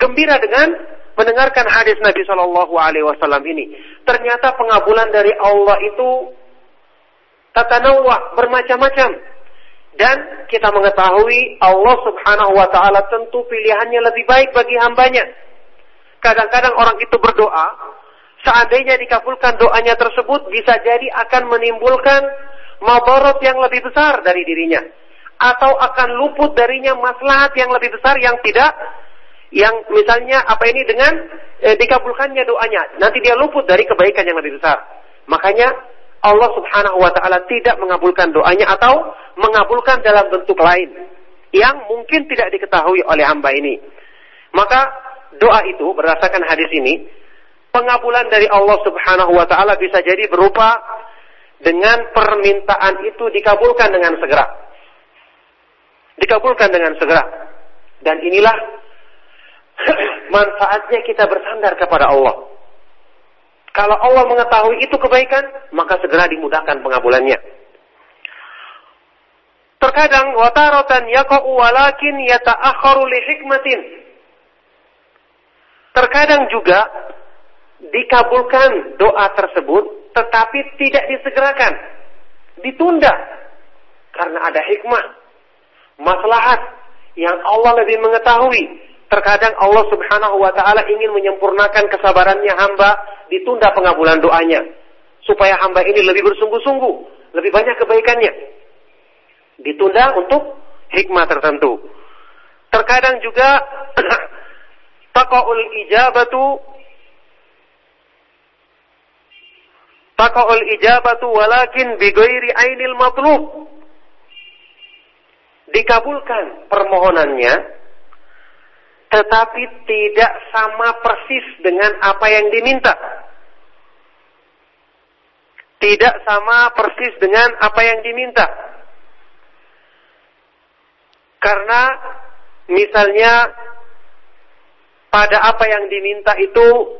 gembira dengan mendengarkan hadis Nabi Shallallahu Alaihi Wasallam ini. Ternyata pengabulan dari Allah itu tata nawa bermacam-macam. Dan kita mengetahui Allah subhanahu wa ta'ala tentu pilihannya lebih baik bagi hambanya. Kadang-kadang orang itu berdoa, seandainya dikabulkan doanya tersebut bisa jadi akan menimbulkan mabarat yang lebih besar dari dirinya atau akan luput darinya maslahat yang lebih besar yang tidak yang misalnya apa ini dengan e, dikabulkannya doanya. Nanti dia luput dari kebaikan yang lebih besar. Makanya Allah Subhanahu wa taala tidak mengabulkan doanya atau mengabulkan dalam bentuk lain yang mungkin tidak diketahui oleh hamba ini. Maka doa itu berdasarkan hadis ini pengabulan dari Allah Subhanahu wa taala bisa jadi berupa dengan permintaan itu dikabulkan dengan segera. Dikabulkan dengan segera. Dan inilah manfaatnya kita bersandar kepada Allah. Kalau Allah mengetahui itu kebaikan, maka segera dimudahkan pengabulannya. Terkadang wataratan yaqa'u walakin yata'akharu li hikmatin. Terkadang juga dikabulkan doa tersebut tetapi tidak disegerakan. Ditunda karena ada hikmah, maslahat yang Allah lebih mengetahui. Terkadang Allah Subhanahu wa taala ingin menyempurnakan kesabarannya hamba, ditunda pengabulan doanya supaya hamba ini lebih bersungguh-sungguh, lebih banyak kebaikannya. Ditunda untuk hikmah tertentu. Terkadang juga taqaul ijabatu taqaul ijabatu walakin bighairi ainil matlub dikabulkan permohonannya tetapi tidak sama persis dengan apa yang diminta. Tidak sama persis dengan apa yang diminta. Karena misalnya pada apa yang diminta itu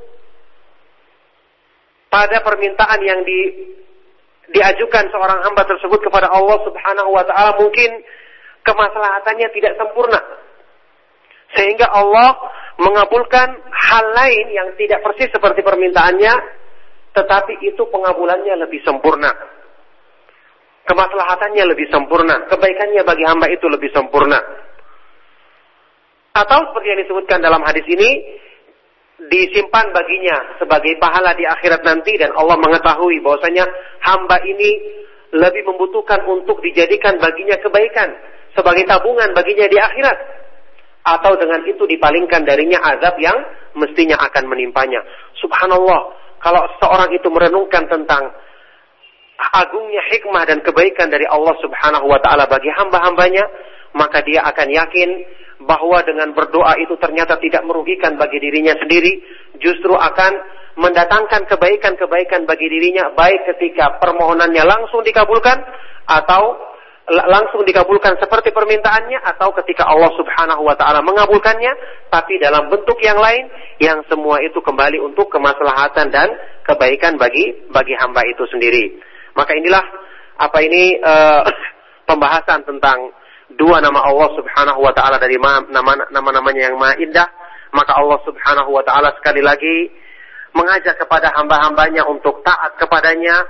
pada permintaan yang di, diajukan seorang hamba tersebut kepada Allah Subhanahu wa taala mungkin kemaslahatannya tidak sempurna. Sehingga Allah mengabulkan hal lain yang tidak persis seperti permintaannya, tetapi itu pengabulannya lebih sempurna. Kemaslahatannya lebih sempurna, kebaikannya bagi hamba itu lebih sempurna. Atau seperti yang disebutkan dalam hadis ini, disimpan baginya sebagai pahala di akhirat nanti dan Allah mengetahui bahwasanya hamba ini lebih membutuhkan untuk dijadikan baginya kebaikan sebagai tabungan baginya di akhirat atau dengan itu dipalingkan darinya azab yang mestinya akan menimpanya. Subhanallah, kalau seorang itu merenungkan tentang agungnya hikmah dan kebaikan dari Allah Subhanahu wa taala bagi hamba-hambanya, maka dia akan yakin bahwa dengan berdoa itu ternyata tidak merugikan bagi dirinya sendiri, justru akan mendatangkan kebaikan-kebaikan bagi dirinya baik ketika permohonannya langsung dikabulkan atau langsung dikabulkan seperti permintaannya atau ketika Allah Subhanahu wa taala mengabulkannya tapi dalam bentuk yang lain yang semua itu kembali untuk kemaslahatan dan kebaikan bagi bagi hamba itu sendiri. Maka inilah apa ini uh, pembahasan tentang dua nama Allah Subhanahu wa taala dari nama-namanya yang Maha Indah, maka Allah Subhanahu wa taala sekali lagi mengajak kepada hamba-hambanya untuk taat kepadanya,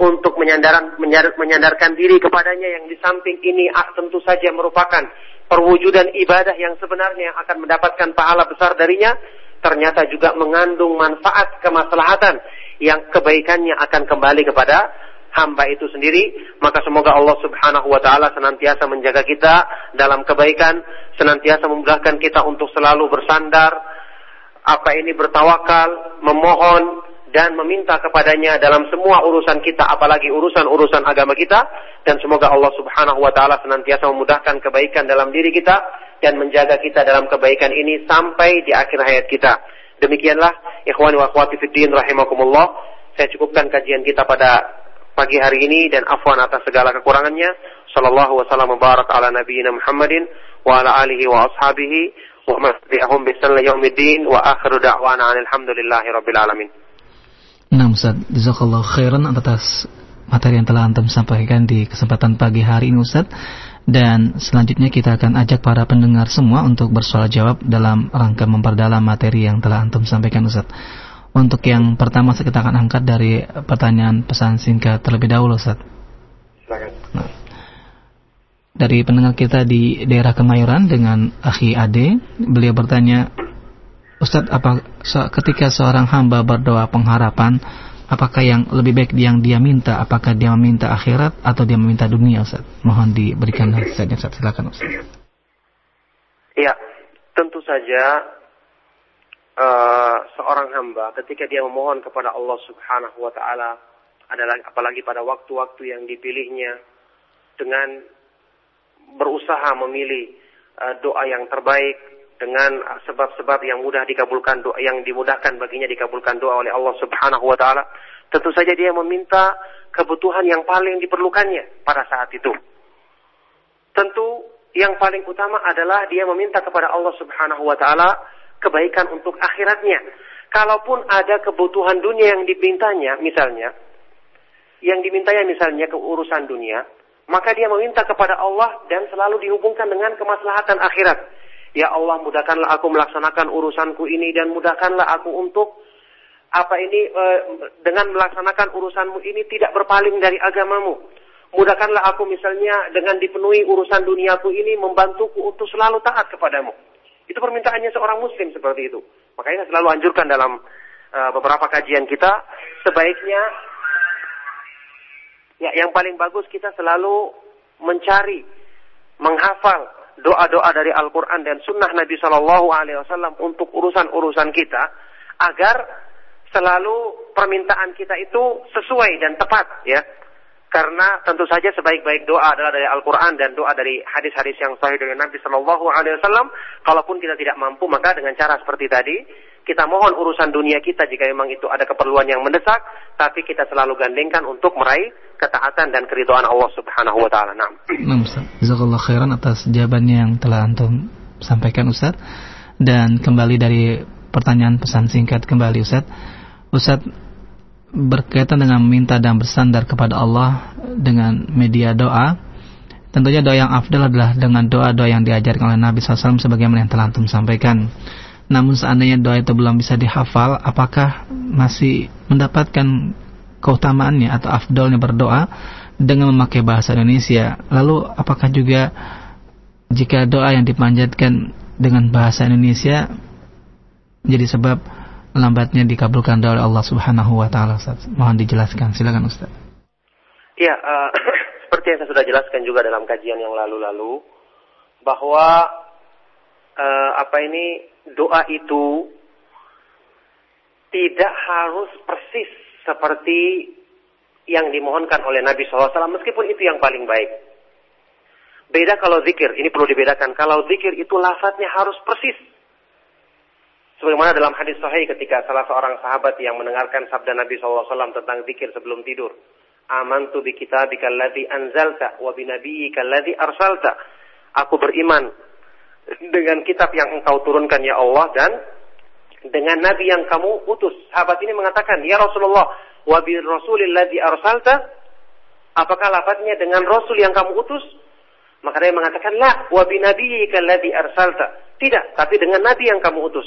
untuk menyandaran, menyandarkan diri kepadanya yang di samping ini ah, tentu saja merupakan perwujudan ibadah yang sebenarnya yang akan mendapatkan pahala besar darinya, ternyata juga mengandung manfaat kemaslahatan yang kebaikannya akan kembali kepada hamba itu sendiri, maka semoga Allah Subhanahu wa taala senantiasa menjaga kita dalam kebaikan, senantiasa memudahkan kita untuk selalu bersandar. Apa ini bertawakal, memohon dan meminta kepadanya dalam semua urusan kita apalagi urusan-urusan agama kita dan semoga Allah Subhanahu wa taala senantiasa memudahkan kebaikan dalam diri kita dan menjaga kita dalam kebaikan ini sampai di akhir hayat kita. Demikianlah ikhwani wa akhwati fiddin rahimakumullah. Saya cukupkan kajian kita pada pagi hari ini dan afwan atas segala kekurangannya. Sallallahu wasallam barak ala nabiyyina Muhammadin wa ala alihi wa ashabihi wa man bi yaumiddin wa akhiru da'wana alhamdulillahi rabbil alamin. Nah Ustaz, jazakallahu khairan atas materi yang telah Antum sampaikan di kesempatan pagi hari ini Ustaz. Dan selanjutnya kita akan ajak para pendengar semua untuk bersoal jawab dalam rangka memperdalam materi yang telah Antum sampaikan Ustaz. Untuk yang pertama kita akan angkat dari pertanyaan pesan singkat terlebih dahulu, Ustaz. Nah, dari pendengar kita di daerah Kemayoran dengan Akhi Ade, beliau bertanya, Ustadz, apa ketika seorang hamba berdoa pengharapan, apakah yang lebih baik yang dia minta, apakah dia meminta akhirat atau dia meminta dunia, Ustaz? Mohon diberikan nasihatnya, Ustaz. Silakan, Ustaz. Ya, tentu saja uh, seorang hamba ketika dia memohon kepada Allah Subhanahu wa taala adalah apalagi pada waktu-waktu yang dipilihnya dengan berusaha memilih uh, doa yang terbaik dengan sebab-sebab yang mudah dikabulkan doa yang dimudahkan baginya dikabulkan doa oleh Allah Subhanahu wa taala tentu saja dia meminta kebutuhan yang paling diperlukannya pada saat itu tentu yang paling utama adalah dia meminta kepada Allah Subhanahu wa taala kebaikan untuk akhiratnya. Kalaupun ada kebutuhan dunia yang dipintanya, misalnya, yang dimintanya misalnya keurusan dunia, maka dia meminta kepada Allah dan selalu dihubungkan dengan kemaslahatan akhirat. Ya Allah, mudahkanlah aku melaksanakan urusanku ini dan mudahkanlah aku untuk apa ini e, dengan melaksanakan urusanmu ini tidak berpaling dari agamamu. Mudahkanlah aku misalnya dengan dipenuhi urusan duniaku ini membantuku untuk selalu taat kepadamu. Itu permintaannya seorang muslim seperti itu. Makanya selalu anjurkan dalam uh, beberapa kajian kita sebaiknya ya yang paling bagus kita selalu mencari menghafal doa-doa dari Al-Quran dan Sunnah Nabi Shallallahu Alaihi Wasallam untuk urusan-urusan kita agar selalu permintaan kita itu sesuai dan tepat ya karena tentu saja sebaik-baik doa adalah dari Al-Quran dan doa dari hadis-hadis yang sahih dari Nabi Shallallahu Alaihi Wasallam. Kalaupun kita tidak mampu, maka dengan cara seperti tadi, kita mohon urusan dunia kita jika memang itu ada keperluan yang mendesak, tapi kita selalu gandengkan untuk meraih ketaatan dan keridhaan Allah Subhanahu Wa Taala. Nah, Ustaz. Jazakallah khairan atas jawabannya yang telah antum sampaikan Ustaz. Dan kembali dari pertanyaan pesan singkat kembali Ustaz. Ustaz, berkaitan dengan meminta dan bersandar kepada Allah dengan media doa tentunya doa yang afdal adalah dengan doa-doa yang diajarkan oleh Nabi SAW sebagaimana yang telah antum sampaikan namun seandainya doa itu belum bisa dihafal apakah masih mendapatkan keutamaannya atau afdalnya berdoa dengan memakai bahasa Indonesia lalu apakah juga jika doa yang dipanjatkan dengan bahasa Indonesia menjadi sebab lambatnya dikabulkan oleh Allah Subhanahu wa taala. Mohon dijelaskan. Silakan Ustaz. Ya, uh, seperti yang saya sudah jelaskan juga dalam kajian yang lalu-lalu bahwa uh, apa ini doa itu tidak harus persis seperti yang dimohonkan oleh Nabi SAW meskipun itu yang paling baik. Beda kalau zikir, ini perlu dibedakan. Kalau zikir itu lafadznya harus persis Sebagaimana dalam hadis sahih ketika salah seorang sahabat yang mendengarkan sabda Nabi SAW tentang zikir sebelum tidur. Amantu bi kitabika alladhi anzalta wa bi nabiyyika alladhi arsalta. Aku beriman dengan kitab yang engkau turunkan ya Allah dan dengan nabi yang kamu utus. Sahabat ini mengatakan, "Ya Rasulullah, wa bi rasulilladzi arsalta?" Apakah lafadznya dengan rasul yang kamu utus? Maka dia mengatakan, "La, wa bi nabiyyika alladzi arsalta." Tidak, tapi dengan nabi yang kamu utus.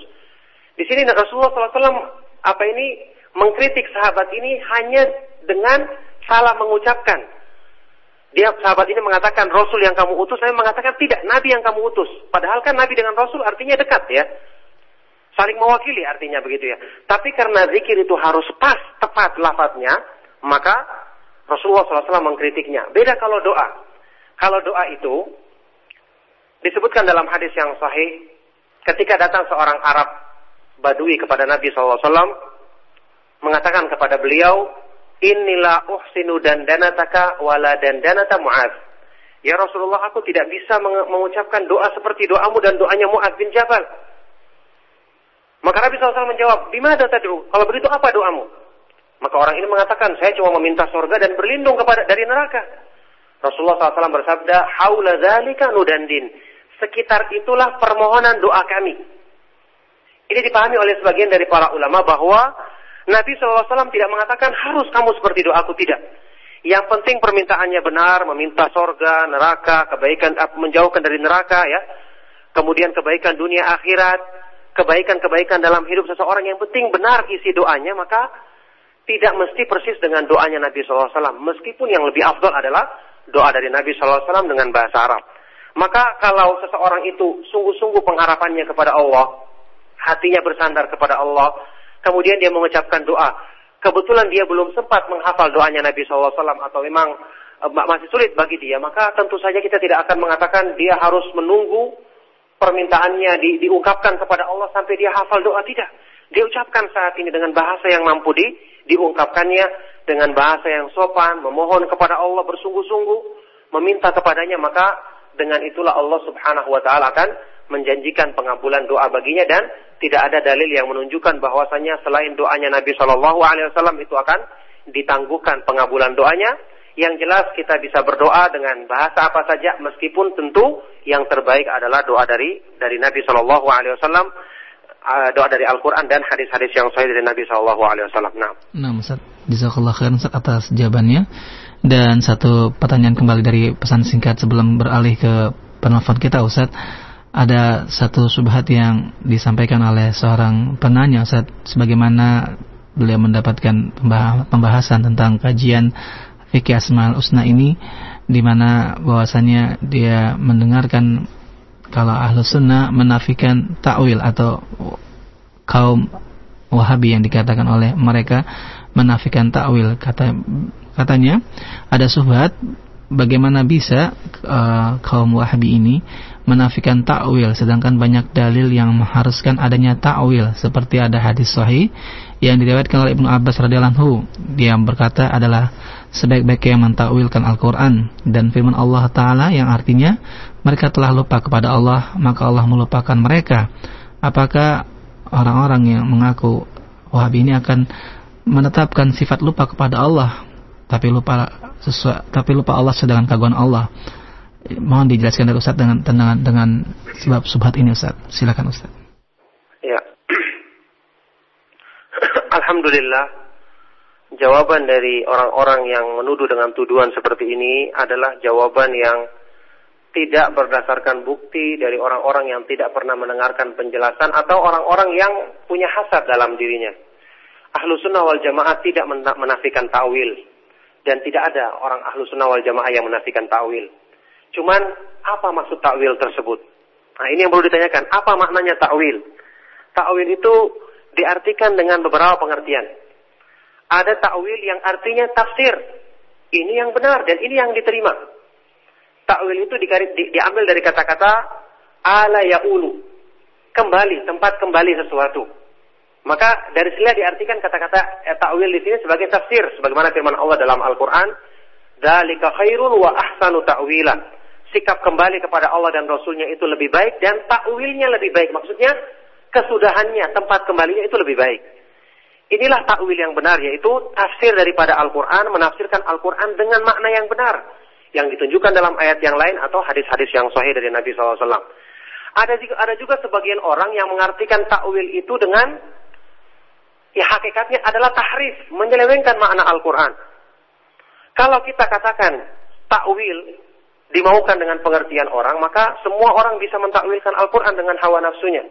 Di sini Rasulullah SAW apa ini mengkritik sahabat ini hanya dengan salah mengucapkan. Dia sahabat ini mengatakan Rasul yang kamu utus, saya mengatakan tidak, Nabi yang kamu utus. Padahal kan Nabi dengan Rasul artinya dekat ya. Saling mewakili artinya begitu ya. Tapi karena zikir itu harus pas, tepat lafadznya, maka Rasulullah SAW mengkritiknya. Beda kalau doa. Kalau doa itu disebutkan dalam hadis yang sahih, ketika datang seorang Arab Badui kepada Nabi SAW mengatakan kepada beliau, Inilah uhsinu dan danataka wala dan danata Mu'ad. Ya Rasulullah, aku tidak bisa mengucapkan doa seperti doamu dan doanya Mu'ad bin Jabal. Maka Nabi SAW menjawab, Bimana tad'u? Kalau begitu apa doamu? Maka orang ini mengatakan, saya cuma meminta surga dan berlindung kepada dari neraka. Rasulullah SAW bersabda, Haula zalika nudandin. Sekitar itulah permohonan doa kami. Ini dipahami oleh sebagian dari para ulama bahwa Nabi SAW tidak mengatakan harus kamu seperti doaku tidak. Yang penting permintaannya benar, meminta sorga, neraka, kebaikan, menjauhkan dari neraka ya. Kemudian kebaikan dunia akhirat, kebaikan-kebaikan dalam hidup seseorang yang penting benar isi doanya, maka tidak mesti persis dengan doanya Nabi SAW. Meskipun yang lebih afdol adalah doa dari Nabi SAW dengan bahasa Arab. Maka kalau seseorang itu sungguh-sungguh pengharapannya kepada Allah, hatinya bersandar kepada Allah, kemudian dia mengucapkan doa. Kebetulan dia belum sempat menghafal doanya Nabi SAW atau memang eh, masih sulit bagi dia, maka tentu saja kita tidak akan mengatakan dia harus menunggu permintaannya di, diungkapkan kepada Allah sampai dia hafal doa tidak. Dia ucapkan saat ini dengan bahasa yang mampu di, diungkapkannya dengan bahasa yang sopan, memohon kepada Allah bersungguh-sungguh, meminta kepadanya, maka dengan itulah Allah Subhanahu wa taala akan menjanjikan pengabulan doa baginya dan tidak ada dalil yang menunjukkan bahwasanya selain doanya Nabi Shallallahu Alaihi Wasallam itu akan ditangguhkan pengabulan doanya. Yang jelas kita bisa berdoa dengan bahasa apa saja meskipun tentu yang terbaik adalah doa dari dari Nabi Shallallahu alaihi wasallam uh, doa dari Al-Qur'an dan hadis-hadis yang sahih dari Nabi Shallallahu alaihi wasallam. Nah. Nah, Ustaz, jazakallah khairan atas jawabannya. Dan satu pertanyaan kembali dari pesan singkat sebelum beralih ke penelpon kita Ustaz. Ada satu subhat yang disampaikan oleh seorang penanya Ustaz sebagaimana beliau mendapatkan pembahasan tentang kajian fikih asmaul husna ini di mana bahwasanya dia mendengarkan kalau ahlu sunnah menafikan takwil atau kaum wahabi yang dikatakan oleh mereka menafikan takwil. Kata katanya ada subhat bagaimana bisa uh, kaum wahabi ini menafikan takwil sedangkan banyak dalil yang mengharuskan adanya takwil seperti ada hadis sahih yang diriwayatkan oleh Ibnu Abbas radhiyallahu dia berkata adalah sebaik-baiknya yang mentakwilkan Al-Qur'an dan firman Allah taala yang artinya mereka telah lupa kepada Allah maka Allah melupakan mereka. Apakah orang-orang yang mengaku Wahabi ini akan menetapkan sifat lupa kepada Allah tapi lupa sesuai tapi lupa Allah sedangkan kaguan Allah mohon dijelaskan dari Ustaz dengan dengan dengan sebab subhat ini Ustaz silakan Ustaz Alhamdulillah, jawaban dari orang-orang yang menuduh dengan tuduhan seperti ini adalah jawaban yang tidak berdasarkan bukti dari orang-orang yang tidak pernah mendengarkan penjelasan atau orang-orang yang punya hasad dalam dirinya. Ahlu sunnah wal jamaah tidak menafikan ta'wil. Dan tidak ada orang ahlu sunnah wal jamaah yang menafikan ta'wil. Cuman, apa maksud ta'wil tersebut? Nah, ini yang perlu ditanyakan. Apa maknanya ta'wil? Ta'wil itu diartikan dengan beberapa pengertian. Ada takwil yang artinya tafsir. Ini yang benar dan ini yang diterima. Takwil itu di, diambil dari kata-kata ala yaulu. Kembali, tempat kembali sesuatu. Maka dari sini diartikan kata-kata eh, takwil di sini sebagai tafsir sebagaimana firman Allah dalam Al-Qur'an, "Dzalika khairun wa ahsanu ta'wila." Sikap kembali kepada Allah dan Rasulnya itu lebih baik dan takwilnya lebih baik. Maksudnya kesudahannya, tempat kembalinya itu lebih baik. Inilah takwil yang benar, yaitu tafsir daripada Al-Quran, menafsirkan Al-Quran dengan makna yang benar. Yang ditunjukkan dalam ayat yang lain atau hadis-hadis yang sahih dari Nabi SAW. Ada juga, ada juga sebagian orang yang mengartikan takwil itu dengan, ya hakikatnya adalah tahrif, menyelewengkan makna Al-Quran. Kalau kita katakan takwil dimaukan dengan pengertian orang, maka semua orang bisa mentakwilkan Al-Quran dengan hawa nafsunya.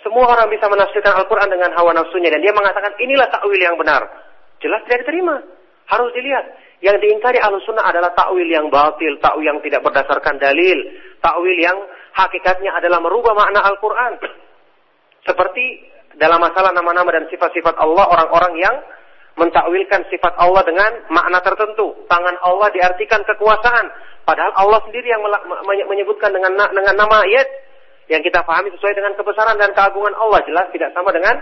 Semua orang bisa menafsirkan Al-Quran dengan hawa nafsunya. Dan dia mengatakan inilah takwil yang benar. Jelas tidak diterima. Harus dilihat. Yang diingkari ahlu sunnah adalah takwil yang batil. Takwil yang tidak berdasarkan dalil. Takwil yang hakikatnya adalah merubah makna Al-Quran. Seperti dalam masalah nama-nama dan sifat-sifat Allah. Orang-orang yang mentakwilkan sifat Allah dengan makna tertentu. Tangan Allah diartikan kekuasaan. Padahal Allah sendiri yang menyebutkan dengan dengan nama ayat yang kita pahami sesuai dengan kebesaran dan keagungan Allah jelas tidak sama dengan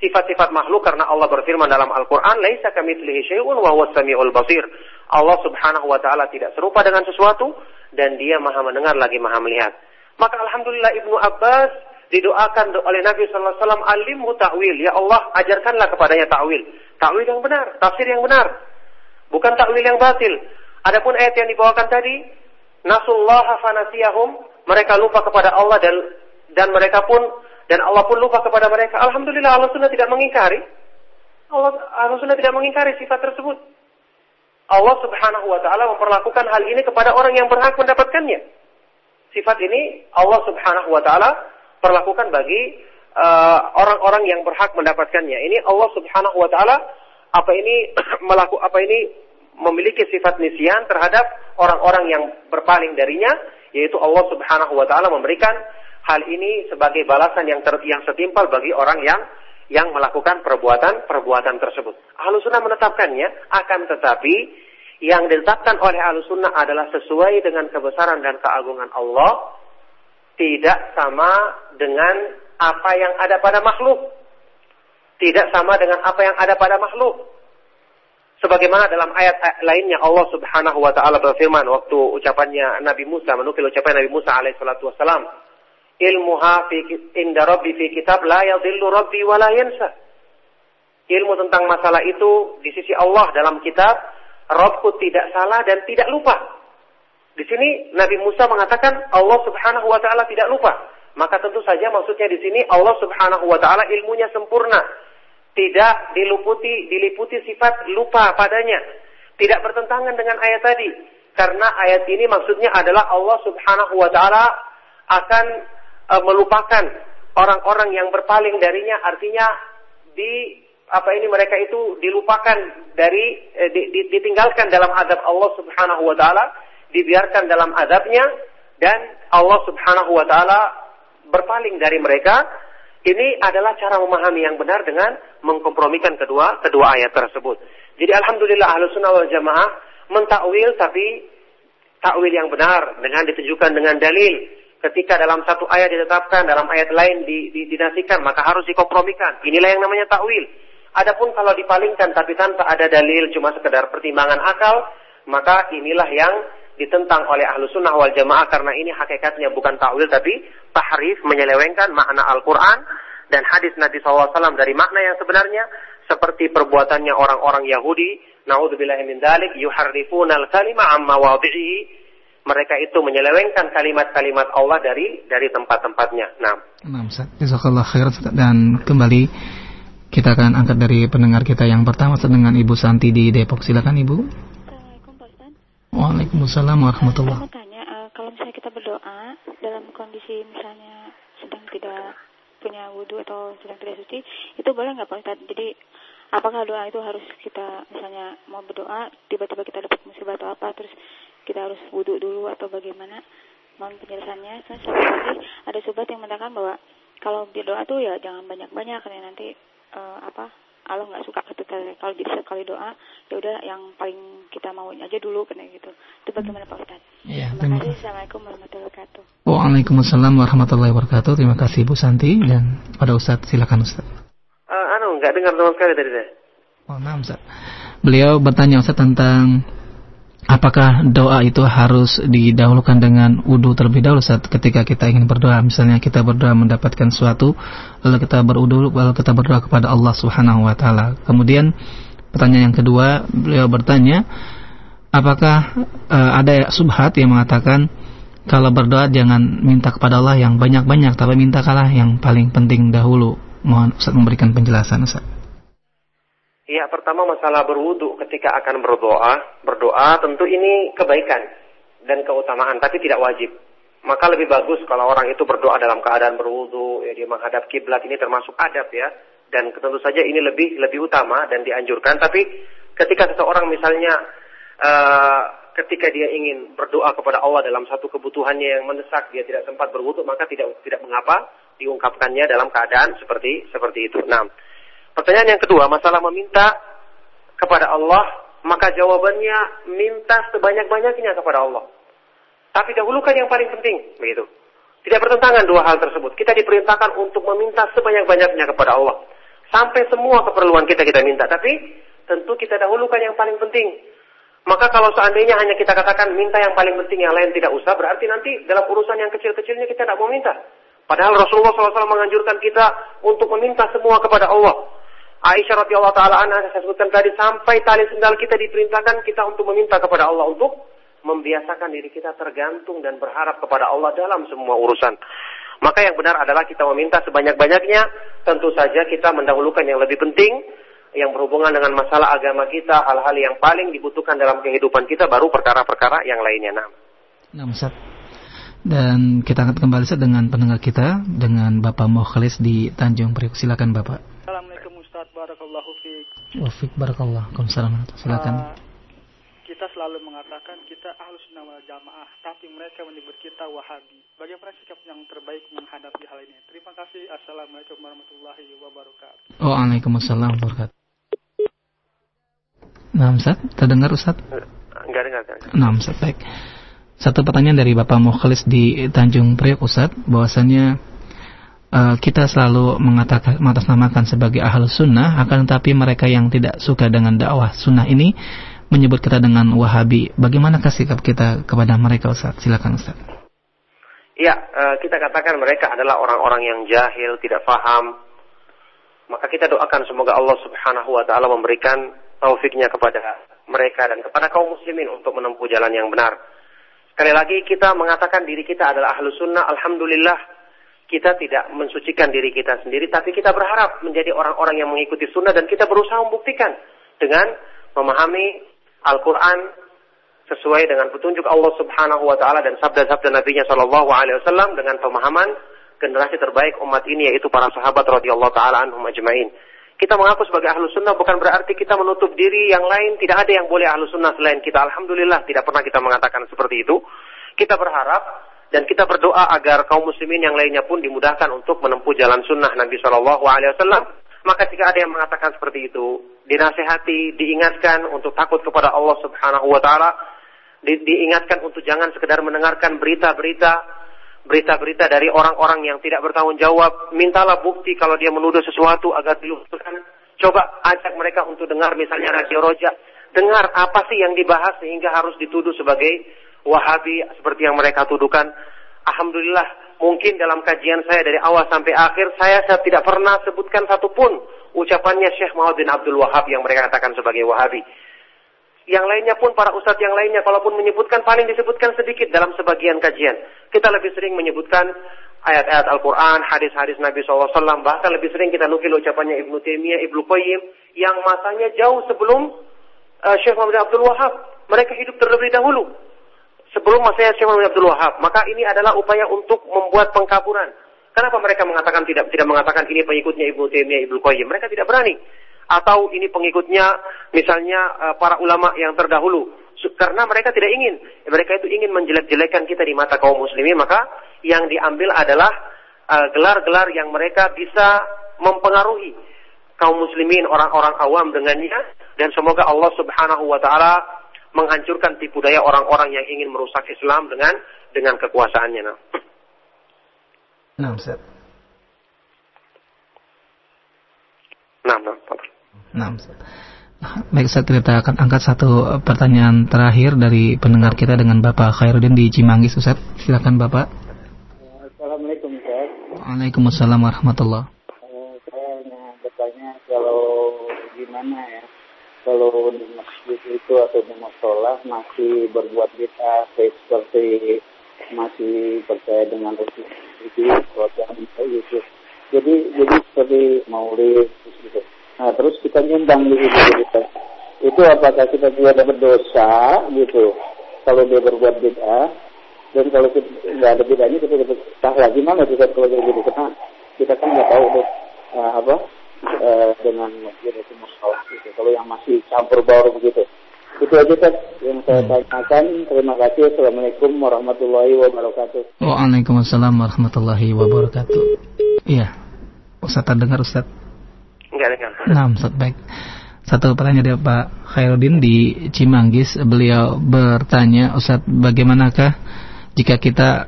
sifat-sifat makhluk karena Allah berfirman dalam Al-Qur'an laisa kamitslihi syai'un wa huwas samiul basir. Allah Subhanahu wa taala tidak serupa dengan sesuatu dan Dia Maha mendengar lagi Maha melihat. Maka alhamdulillah Ibnu Abbas didoakan oleh Nabi sallallahu alaihi wasallam alimhu ta'wil. Ya Allah, ajarkanlah kepadanya ta'wil. Ta'wil yang benar, tafsir yang benar. Bukan ta'wil yang batil. Adapun ayat yang dibawakan tadi, nasullaha fanasiyahum mereka lupa kepada Allah dan dan mereka pun dan Allah pun lupa kepada mereka. Alhamdulillah Allah sudah tidak mengingkari. Allah, Allah sudah tidak mengingkari sifat tersebut. Allah Subhanahu wa taala memperlakukan hal ini kepada orang yang berhak mendapatkannya. Sifat ini Allah Subhanahu wa taala perlakukan bagi uh, orang-orang uh, yang berhak mendapatkannya. Ini Allah Subhanahu wa taala apa ini melaku apa ini memiliki sifat nisyan terhadap orang-orang yang berpaling darinya yaitu Allah Subhanahu wa taala memberikan hal ini sebagai balasan yang ter, yang setimpal bagi orang yang yang melakukan perbuatan-perbuatan tersebut. Ahlu sunnah menetapkannya, akan tetapi yang ditetapkan oleh ahlu sunnah adalah sesuai dengan kebesaran dan keagungan Allah, tidak sama dengan apa yang ada pada makhluk. Tidak sama dengan apa yang ada pada makhluk. Sebagaimana dalam ayat lainnya Allah Subhanahu wa taala berfirman waktu ucapannya Nabi Musa menukil ucapan Nabi Musa alaihi salatu wasalam, "Ilmuha fi inda rabbi fi kitab la yadhillu rabbi wa la yansa." ilmu tentang masalah itu di sisi Allah dalam kitab Robku tidak salah dan tidak lupa. Di sini Nabi Musa mengatakan Allah Subhanahu wa taala tidak lupa. Maka tentu saja maksudnya di sini Allah Subhanahu wa taala ilmunya sempurna. Tidak diluputi diliputi sifat lupa padanya. Tidak bertentangan dengan ayat tadi. Karena ayat ini maksudnya adalah Allah Subhanahu wa taala akan uh, melupakan orang-orang yang berpaling darinya artinya di apa ini mereka itu dilupakan dari eh, di, di, ditinggalkan dalam adab Allah Subhanahu wa taala, dibiarkan dalam adabnya dan Allah Subhanahu wa taala berpaling dari mereka. Ini adalah cara memahami yang benar dengan mengkompromikan kedua kedua ayat tersebut. Jadi alhamdulillah ahlu sunnah wal jamaah mentakwil tapi takwil yang benar dengan ditunjukkan dengan dalil. Ketika dalam satu ayat ditetapkan, dalam ayat lain dinasikan, maka harus dikompromikan. Inilah yang namanya takwil. Adapun kalau dipalingkan tapi tanpa ada dalil cuma sekedar pertimbangan akal, maka inilah yang ditentang oleh ahlu sunnah wal jamaah karena ini hakikatnya bukan takwil tapi tahrif menyelewengkan makna Al-Quran dan hadis Nabi SAW dari makna yang sebenarnya seperti perbuatannya orang-orang Yahudi naudzubillahi min dalik yuharrifuna al-kalima amma mereka itu menyelewengkan kalimat-kalimat Allah dari dari tempat-tempatnya. Nah. Nah, dan kembali kita akan angkat dari pendengar kita yang pertama dengan Ibu Santi di Depok. Silakan Ibu. Waalaikumsalam warahmatullahi mau tanya, uh, kalau misalnya kita berdoa dalam kondisi misalnya sedang tidak punya wudhu atau sedang tidak suci, itu boleh nggak Pak Ustaz? Jadi apakah doa itu harus kita misalnya mau berdoa tiba-tiba kita dapat musibah atau apa terus kita harus wudhu dulu atau bagaimana? Mohon penjelasannya. Terus lagi ada sobat yang mengatakan bahwa kalau berdoa tuh ya jangan banyak-banyak karena nanti uh, apa Allah nggak suka ketika kalau jadi sekali doa ya udah yang paling kita mau aja dulu kena gitu itu bagaimana Pak Ustadz? Ya, terima kasih Assalamualaikum warahmatullahi wabarakatuh. Waalaikumsalam warahmatullahi wabarakatuh. Terima kasih Bu Santi dan pada Ustadz silakan Ustadz. Uh, anu nggak dengar sama sekali dari saya. Oh, nah, Ustadz. Beliau bertanya Ustadz tentang apakah doa itu harus didahulukan dengan wudhu terlebih dahulu saat ketika kita ingin berdoa? Misalnya kita berdoa mendapatkan sesuatu lalu kita berwudhu lalu kita berdoa kepada Allah Subhanahu wa taala. Kemudian pertanyaan yang kedua beliau bertanya apakah uh, ada subhat yang mengatakan kalau berdoa jangan minta kepada Allah yang banyak-banyak tapi minta kalah yang paling penting dahulu? Mohon Ustaz memberikan penjelasan Ustaz Ya, pertama masalah berwudu ketika akan berdoa. Berdoa tentu ini kebaikan dan keutamaan, tapi tidak wajib. Maka lebih bagus kalau orang itu berdoa dalam keadaan berwudu, ya dia menghadap kiblat ini termasuk adab ya. Dan tentu saja ini lebih lebih utama dan dianjurkan. Tapi ketika seseorang misalnya uh, ketika dia ingin berdoa kepada Allah dalam satu kebutuhannya yang mendesak, dia tidak sempat berwudu, maka tidak tidak mengapa diungkapkannya dalam keadaan seperti seperti itu. Nah, Pertanyaan yang kedua, masalah meminta kepada Allah, maka jawabannya minta sebanyak-banyaknya kepada Allah. Tapi dahulukan yang paling penting, begitu. Tidak bertentangan dua hal tersebut. Kita diperintahkan untuk meminta sebanyak-banyaknya kepada Allah. Sampai semua keperluan kita kita minta. Tapi tentu kita dahulukan yang paling penting. Maka kalau seandainya hanya kita katakan minta yang paling penting, yang lain tidak usah, berarti nanti dalam urusan yang kecil-kecilnya kita tidak mau minta. Padahal Rasulullah SAW menganjurkan kita untuk meminta semua kepada Allah. Aisyah radhiyallahu taala anha saya sebutkan tadi sampai tali sendal kita diperintahkan kita untuk meminta kepada Allah untuk membiasakan diri kita tergantung dan berharap kepada Allah dalam semua urusan. Maka yang benar adalah kita meminta sebanyak-banyaknya, tentu saja kita mendahulukan yang lebih penting yang berhubungan dengan masalah agama kita, hal-hal yang paling dibutuhkan dalam kehidupan kita baru perkara-perkara yang lainnya. Nah, nah Ustaz. Dan kita akan kembali dengan pendengar kita dengan Bapak Mokhlis di Tanjung Priok. Silakan Bapak. Wafik barakallah. Waalaikumsalam. Silakan. Uh, kita selalu mengatakan kita ahlus sunnah wal jamaah, tapi mereka menyebut kita wahabi. Bagaimana sikap yang terbaik menghadapi hal ini? Terima kasih. Assalamualaikum warahmatullahi wabarakatuh. Waalaikumsalam warahmatullahi Nah, Ustaz, terdengar Ustaz? Enggak dengar. Nah, Ustaz, baik. Satu pertanyaan dari Bapak Mukhlis di Tanjung Priok Ustaz, bahwasannya uh, kita selalu mengatakan mengatasnamakan sebagai ahlu sunnah, akan tetapi mereka yang tidak suka dengan dakwah sunnah ini menyebut kita dengan wahabi. Bagaimana sikap kita kepada mereka Ustaz? Silakan Ustaz. Ya, uh, kita katakan mereka adalah orang-orang yang jahil, tidak paham Maka kita doakan semoga Allah Subhanahu wa taala memberikan taufiknya kepada mereka dan kepada kaum muslimin untuk menempuh jalan yang benar. Sekali lagi kita mengatakan diri kita adalah ahlu sunnah, alhamdulillah kita tidak mensucikan diri kita sendiri, tapi kita berharap menjadi orang-orang yang mengikuti sunnah dan kita berusaha membuktikan dengan memahami Al-Quran sesuai dengan petunjuk Allah Subhanahu wa taala dan sabda-sabda Nabi-Nya sallallahu alaihi wasallam dengan pemahaman generasi terbaik umat ini yaitu para sahabat radhiyallahu taala anhum ajmain. Kita mengaku sebagai ahlu sunnah bukan berarti kita menutup diri yang lain. Tidak ada yang boleh ahlu sunnah selain kita. Alhamdulillah tidak pernah kita mengatakan seperti itu. Kita berharap dan kita berdoa agar kaum muslimin yang lainnya pun dimudahkan untuk menempuh jalan sunnah Nabi Shallallahu Alaihi Wasallam. Maka jika ada yang mengatakan seperti itu, dinasehati, diingatkan untuk takut kepada Allah Subhanahu Wa Taala, di, diingatkan untuk jangan sekedar mendengarkan berita-berita berita-berita dari orang-orang yang tidak bertanggung jawab. Mintalah bukti kalau dia menuduh sesuatu agar diluruskan. Coba ajak mereka untuk dengar misalnya radio roja. Dengar apa sih yang dibahas sehingga harus dituduh sebagai wahabi seperti yang mereka tuduhkan. Alhamdulillah mungkin dalam kajian saya dari awal sampai akhir saya, saya tidak pernah sebutkan satupun ucapannya Syekh Muhammad Abdul Wahab yang mereka katakan sebagai wahabi yang lainnya pun para ustadz yang lainnya kalaupun menyebutkan paling disebutkan sedikit dalam sebagian kajian. Kita lebih sering menyebutkan ayat-ayat Al-Quran, hadis-hadis Nabi SAW, bahkan lebih sering kita nukil ucapannya Ibnu Taimiyah, Ibnu Qayyim, yang masanya jauh sebelum uh, Syekh Muhammad Abdul Wahab. Mereka hidup terlebih dahulu. Sebelum masanya Syekh Muhammad Abdul Wahab. Maka ini adalah upaya untuk membuat pengkaburan. Kenapa mereka mengatakan tidak tidak mengatakan ini pengikutnya Ibnu Taimiyah, Ibnu Qayyim? Mereka tidak berani atau ini pengikutnya misalnya uh, para ulama yang terdahulu karena mereka tidak ingin mereka itu ingin menjelek-jelekan kita di mata kaum muslimin maka yang diambil adalah eh, gelar-gelar yang mereka bisa mempengaruhi kaum muslimin orang-orang awam dengannya dan semoga Allah Subhanahu wa taala menghancurkan tipu daya orang-orang yang ingin merusak Islam dengan dengan kekuasaannya. Nah, nah Ustaz. Nah, nah, Nah, Baik, saya kita akan angkat satu pertanyaan terakhir dari pendengar kita dengan Bapak Khairuddin di Cimanggis, Ustaz. Silakan Bapak. Assalamualaikum, Ustaz. Waalaikumsalam warahmatullah. Uh, saya ingin bertanya kalau gimana ya, kalau di masjid itu atau di musola masih berbuat bid'ah seperti masih percaya dengan itu, itu, itu. Jadi jadi seperti maulid gitu Nah, terus kita nyumbang di gitu. Itu apakah kita juga dapat dosa gitu kalau dia berbuat bid'ah dan kalau kita nggak ada bedanya kita dapat pahala gimana kita kalau gitu karena kita kan nggak tahu deh uh, apa uh, dengan masjid itu masalah gitu kalau yang masih campur baur begitu itu aja kan yang saya hmm. tanyakan terima kasih assalamualaikum warahmatullahi wabarakatuh waalaikumsalam warahmatullahi wabarakatuh iya Ustaz dengar Ustaz Enggak dengar. Nah, Ustaz baik. Satu pertanyaan dari Pak Khairuddin di Cimanggis. Beliau bertanya, Ustaz, bagaimanakah jika kita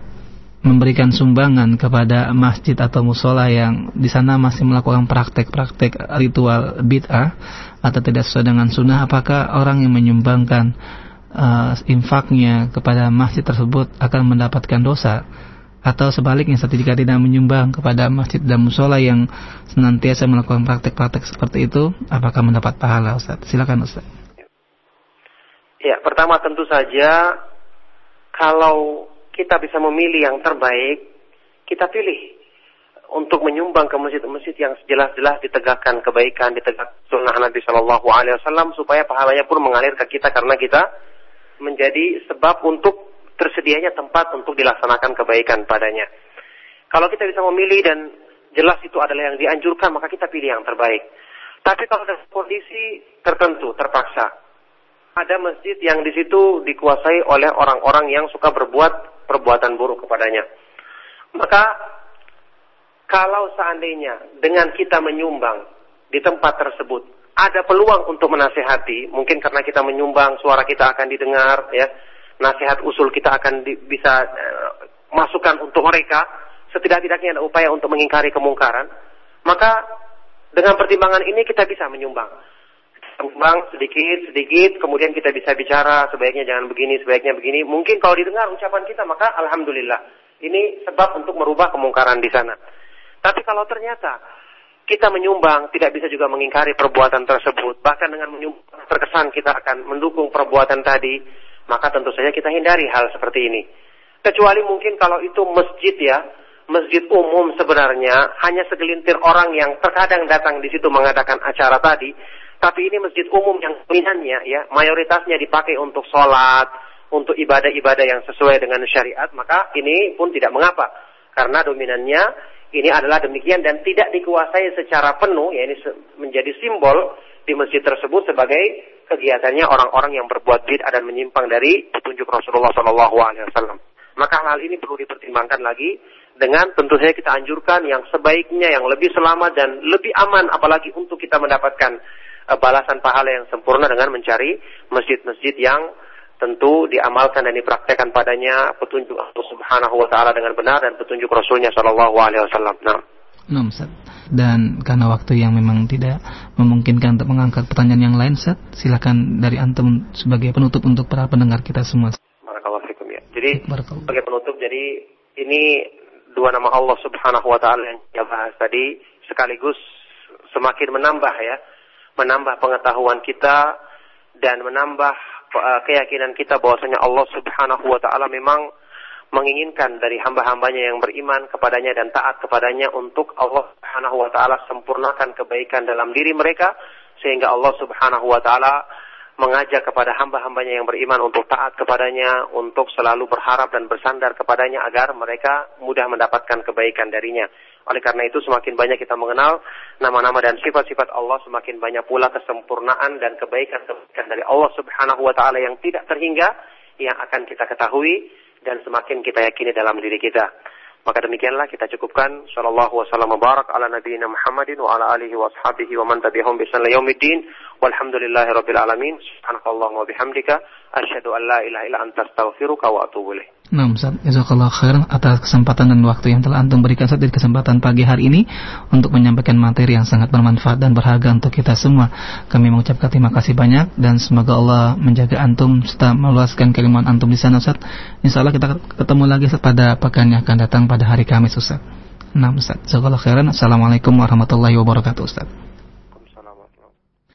memberikan sumbangan kepada masjid atau musola yang di sana masih melakukan praktek-praktek ritual bid'ah atau tidak sesuai dengan sunnah, apakah orang yang menyumbangkan uh, infaknya kepada masjid tersebut akan mendapatkan dosa? atau sebaliknya jika tidak menyumbang kepada masjid dan musola yang senantiasa melakukan praktek-praktek seperti itu apakah mendapat pahala Ustaz? Silakan Ustaz. Ya, pertama tentu saja kalau kita bisa memilih yang terbaik, kita pilih untuk menyumbang ke masjid-masjid yang jelas-jelas ditegakkan kebaikan, ditegak sunnah Nabi Shallallahu Alaihi Wasallam supaya pahalanya pun mengalir ke kita karena kita menjadi sebab untuk tersedianya tempat untuk dilaksanakan kebaikan padanya. Kalau kita bisa memilih dan jelas itu adalah yang dianjurkan, maka kita pilih yang terbaik. Tapi kalau ada kondisi tertentu, terpaksa, ada masjid yang di situ dikuasai oleh orang-orang yang suka berbuat perbuatan buruk kepadanya. Maka kalau seandainya dengan kita menyumbang di tempat tersebut ada peluang untuk menasehati, mungkin karena kita menyumbang suara kita akan didengar ya nasihat usul kita akan di, bisa uh, masukkan untuk mereka, setidak-tidaknya ada upaya untuk mengingkari kemungkaran, maka dengan pertimbangan ini kita bisa menyumbang. Menyumbang sedikit, sedikit, kemudian kita bisa bicara sebaiknya jangan begini, sebaiknya begini. Mungkin kalau didengar ucapan kita, maka alhamdulillah. Ini sebab untuk merubah kemungkaran di sana. Tapi kalau ternyata kita menyumbang tidak bisa juga mengingkari perbuatan tersebut. Bahkan dengan menyumbang terkesan kita akan mendukung perbuatan tadi, maka tentu saja kita hindari hal seperti ini. Kecuali mungkin kalau itu masjid ya, masjid umum sebenarnya hanya segelintir orang yang terkadang datang di situ mengadakan acara tadi, tapi ini masjid umum yang dominannya ya, mayoritasnya dipakai untuk sholat, untuk ibadah-ibadah yang sesuai dengan syariat, maka ini pun tidak mengapa. Karena dominannya ini adalah demikian dan tidak dikuasai secara penuh, ya ini menjadi simbol di masjid tersebut sebagai kegiatannya orang-orang yang berbuat bid'ah dan menyimpang dari petunjuk Rasulullah Wasallam. Maka hal ini perlu dipertimbangkan lagi dengan tentu saja kita anjurkan yang sebaiknya, yang lebih selamat dan lebih aman, apalagi untuk kita mendapatkan balasan pahala yang sempurna dengan mencari masjid-masjid yang tentu diamalkan dan dipraktekkan padanya petunjuk Allah Subhanahu wa taala dengan benar dan petunjuk Rasulnya Shallallahu alaihi wasallam. Nah. Nah, Ustaz. Dan karena waktu yang memang tidak memungkinkan untuk mengangkat pertanyaan yang lain, Ustaz, silakan dari antum sebagai penutup untuk para pendengar kita semua. Barakallahu fikum ya. Jadi sebagai penutup jadi ini dua nama Allah Subhanahu wa taala yang kita bahas tadi sekaligus semakin menambah ya, menambah pengetahuan kita dan menambah uh, keyakinan kita bahwasanya Allah Subhanahu wa taala memang menginginkan dari hamba-hambanya yang beriman kepadanya dan taat kepadanya untuk Allah Subhanahu wa taala sempurnakan kebaikan dalam diri mereka sehingga Allah Subhanahu wa taala mengajak kepada hamba-hambanya yang beriman untuk taat kepadanya, untuk selalu berharap dan bersandar kepadanya agar mereka mudah mendapatkan kebaikan darinya. Oleh karena itu semakin banyak kita mengenal nama-nama dan sifat-sifat Allah, semakin banyak pula kesempurnaan dan kebaikan-kebaikan dari Allah Subhanahu wa taala yang tidak terhingga yang akan kita ketahui dan semakin kita yakini dalam diri kita. Maka demikianlah kita cukupkan sallallahu wasallam barak ala nabiyina Muhammadin wa ala alihi wa ashabihi wa man tabi'ahum bi ihsan yaumiddin walhamdulillahi rabbil alamin subhanakallahumma wa bihamdika asyhadu an la ilaha illa anta astaghfiruka wa atubu ilaik. Nah, Ustaz, jazakallah khairan atas kesempatan dan waktu yang telah antum berikan saat di kesempatan pagi hari ini untuk menyampaikan materi yang sangat bermanfaat dan berharga untuk kita semua. Kami mengucapkan terima kasih banyak dan semoga Allah menjaga antum serta meluaskan keilmuan antum di sana, Ustaz. Insya Allah kita ketemu lagi Ustaz pada pekan yang akan datang pada hari Kamis, Ustaz. Nah, Ustaz, jazakallah khairan. Assalamualaikum warahmatullahi wabarakatuh, Ustaz.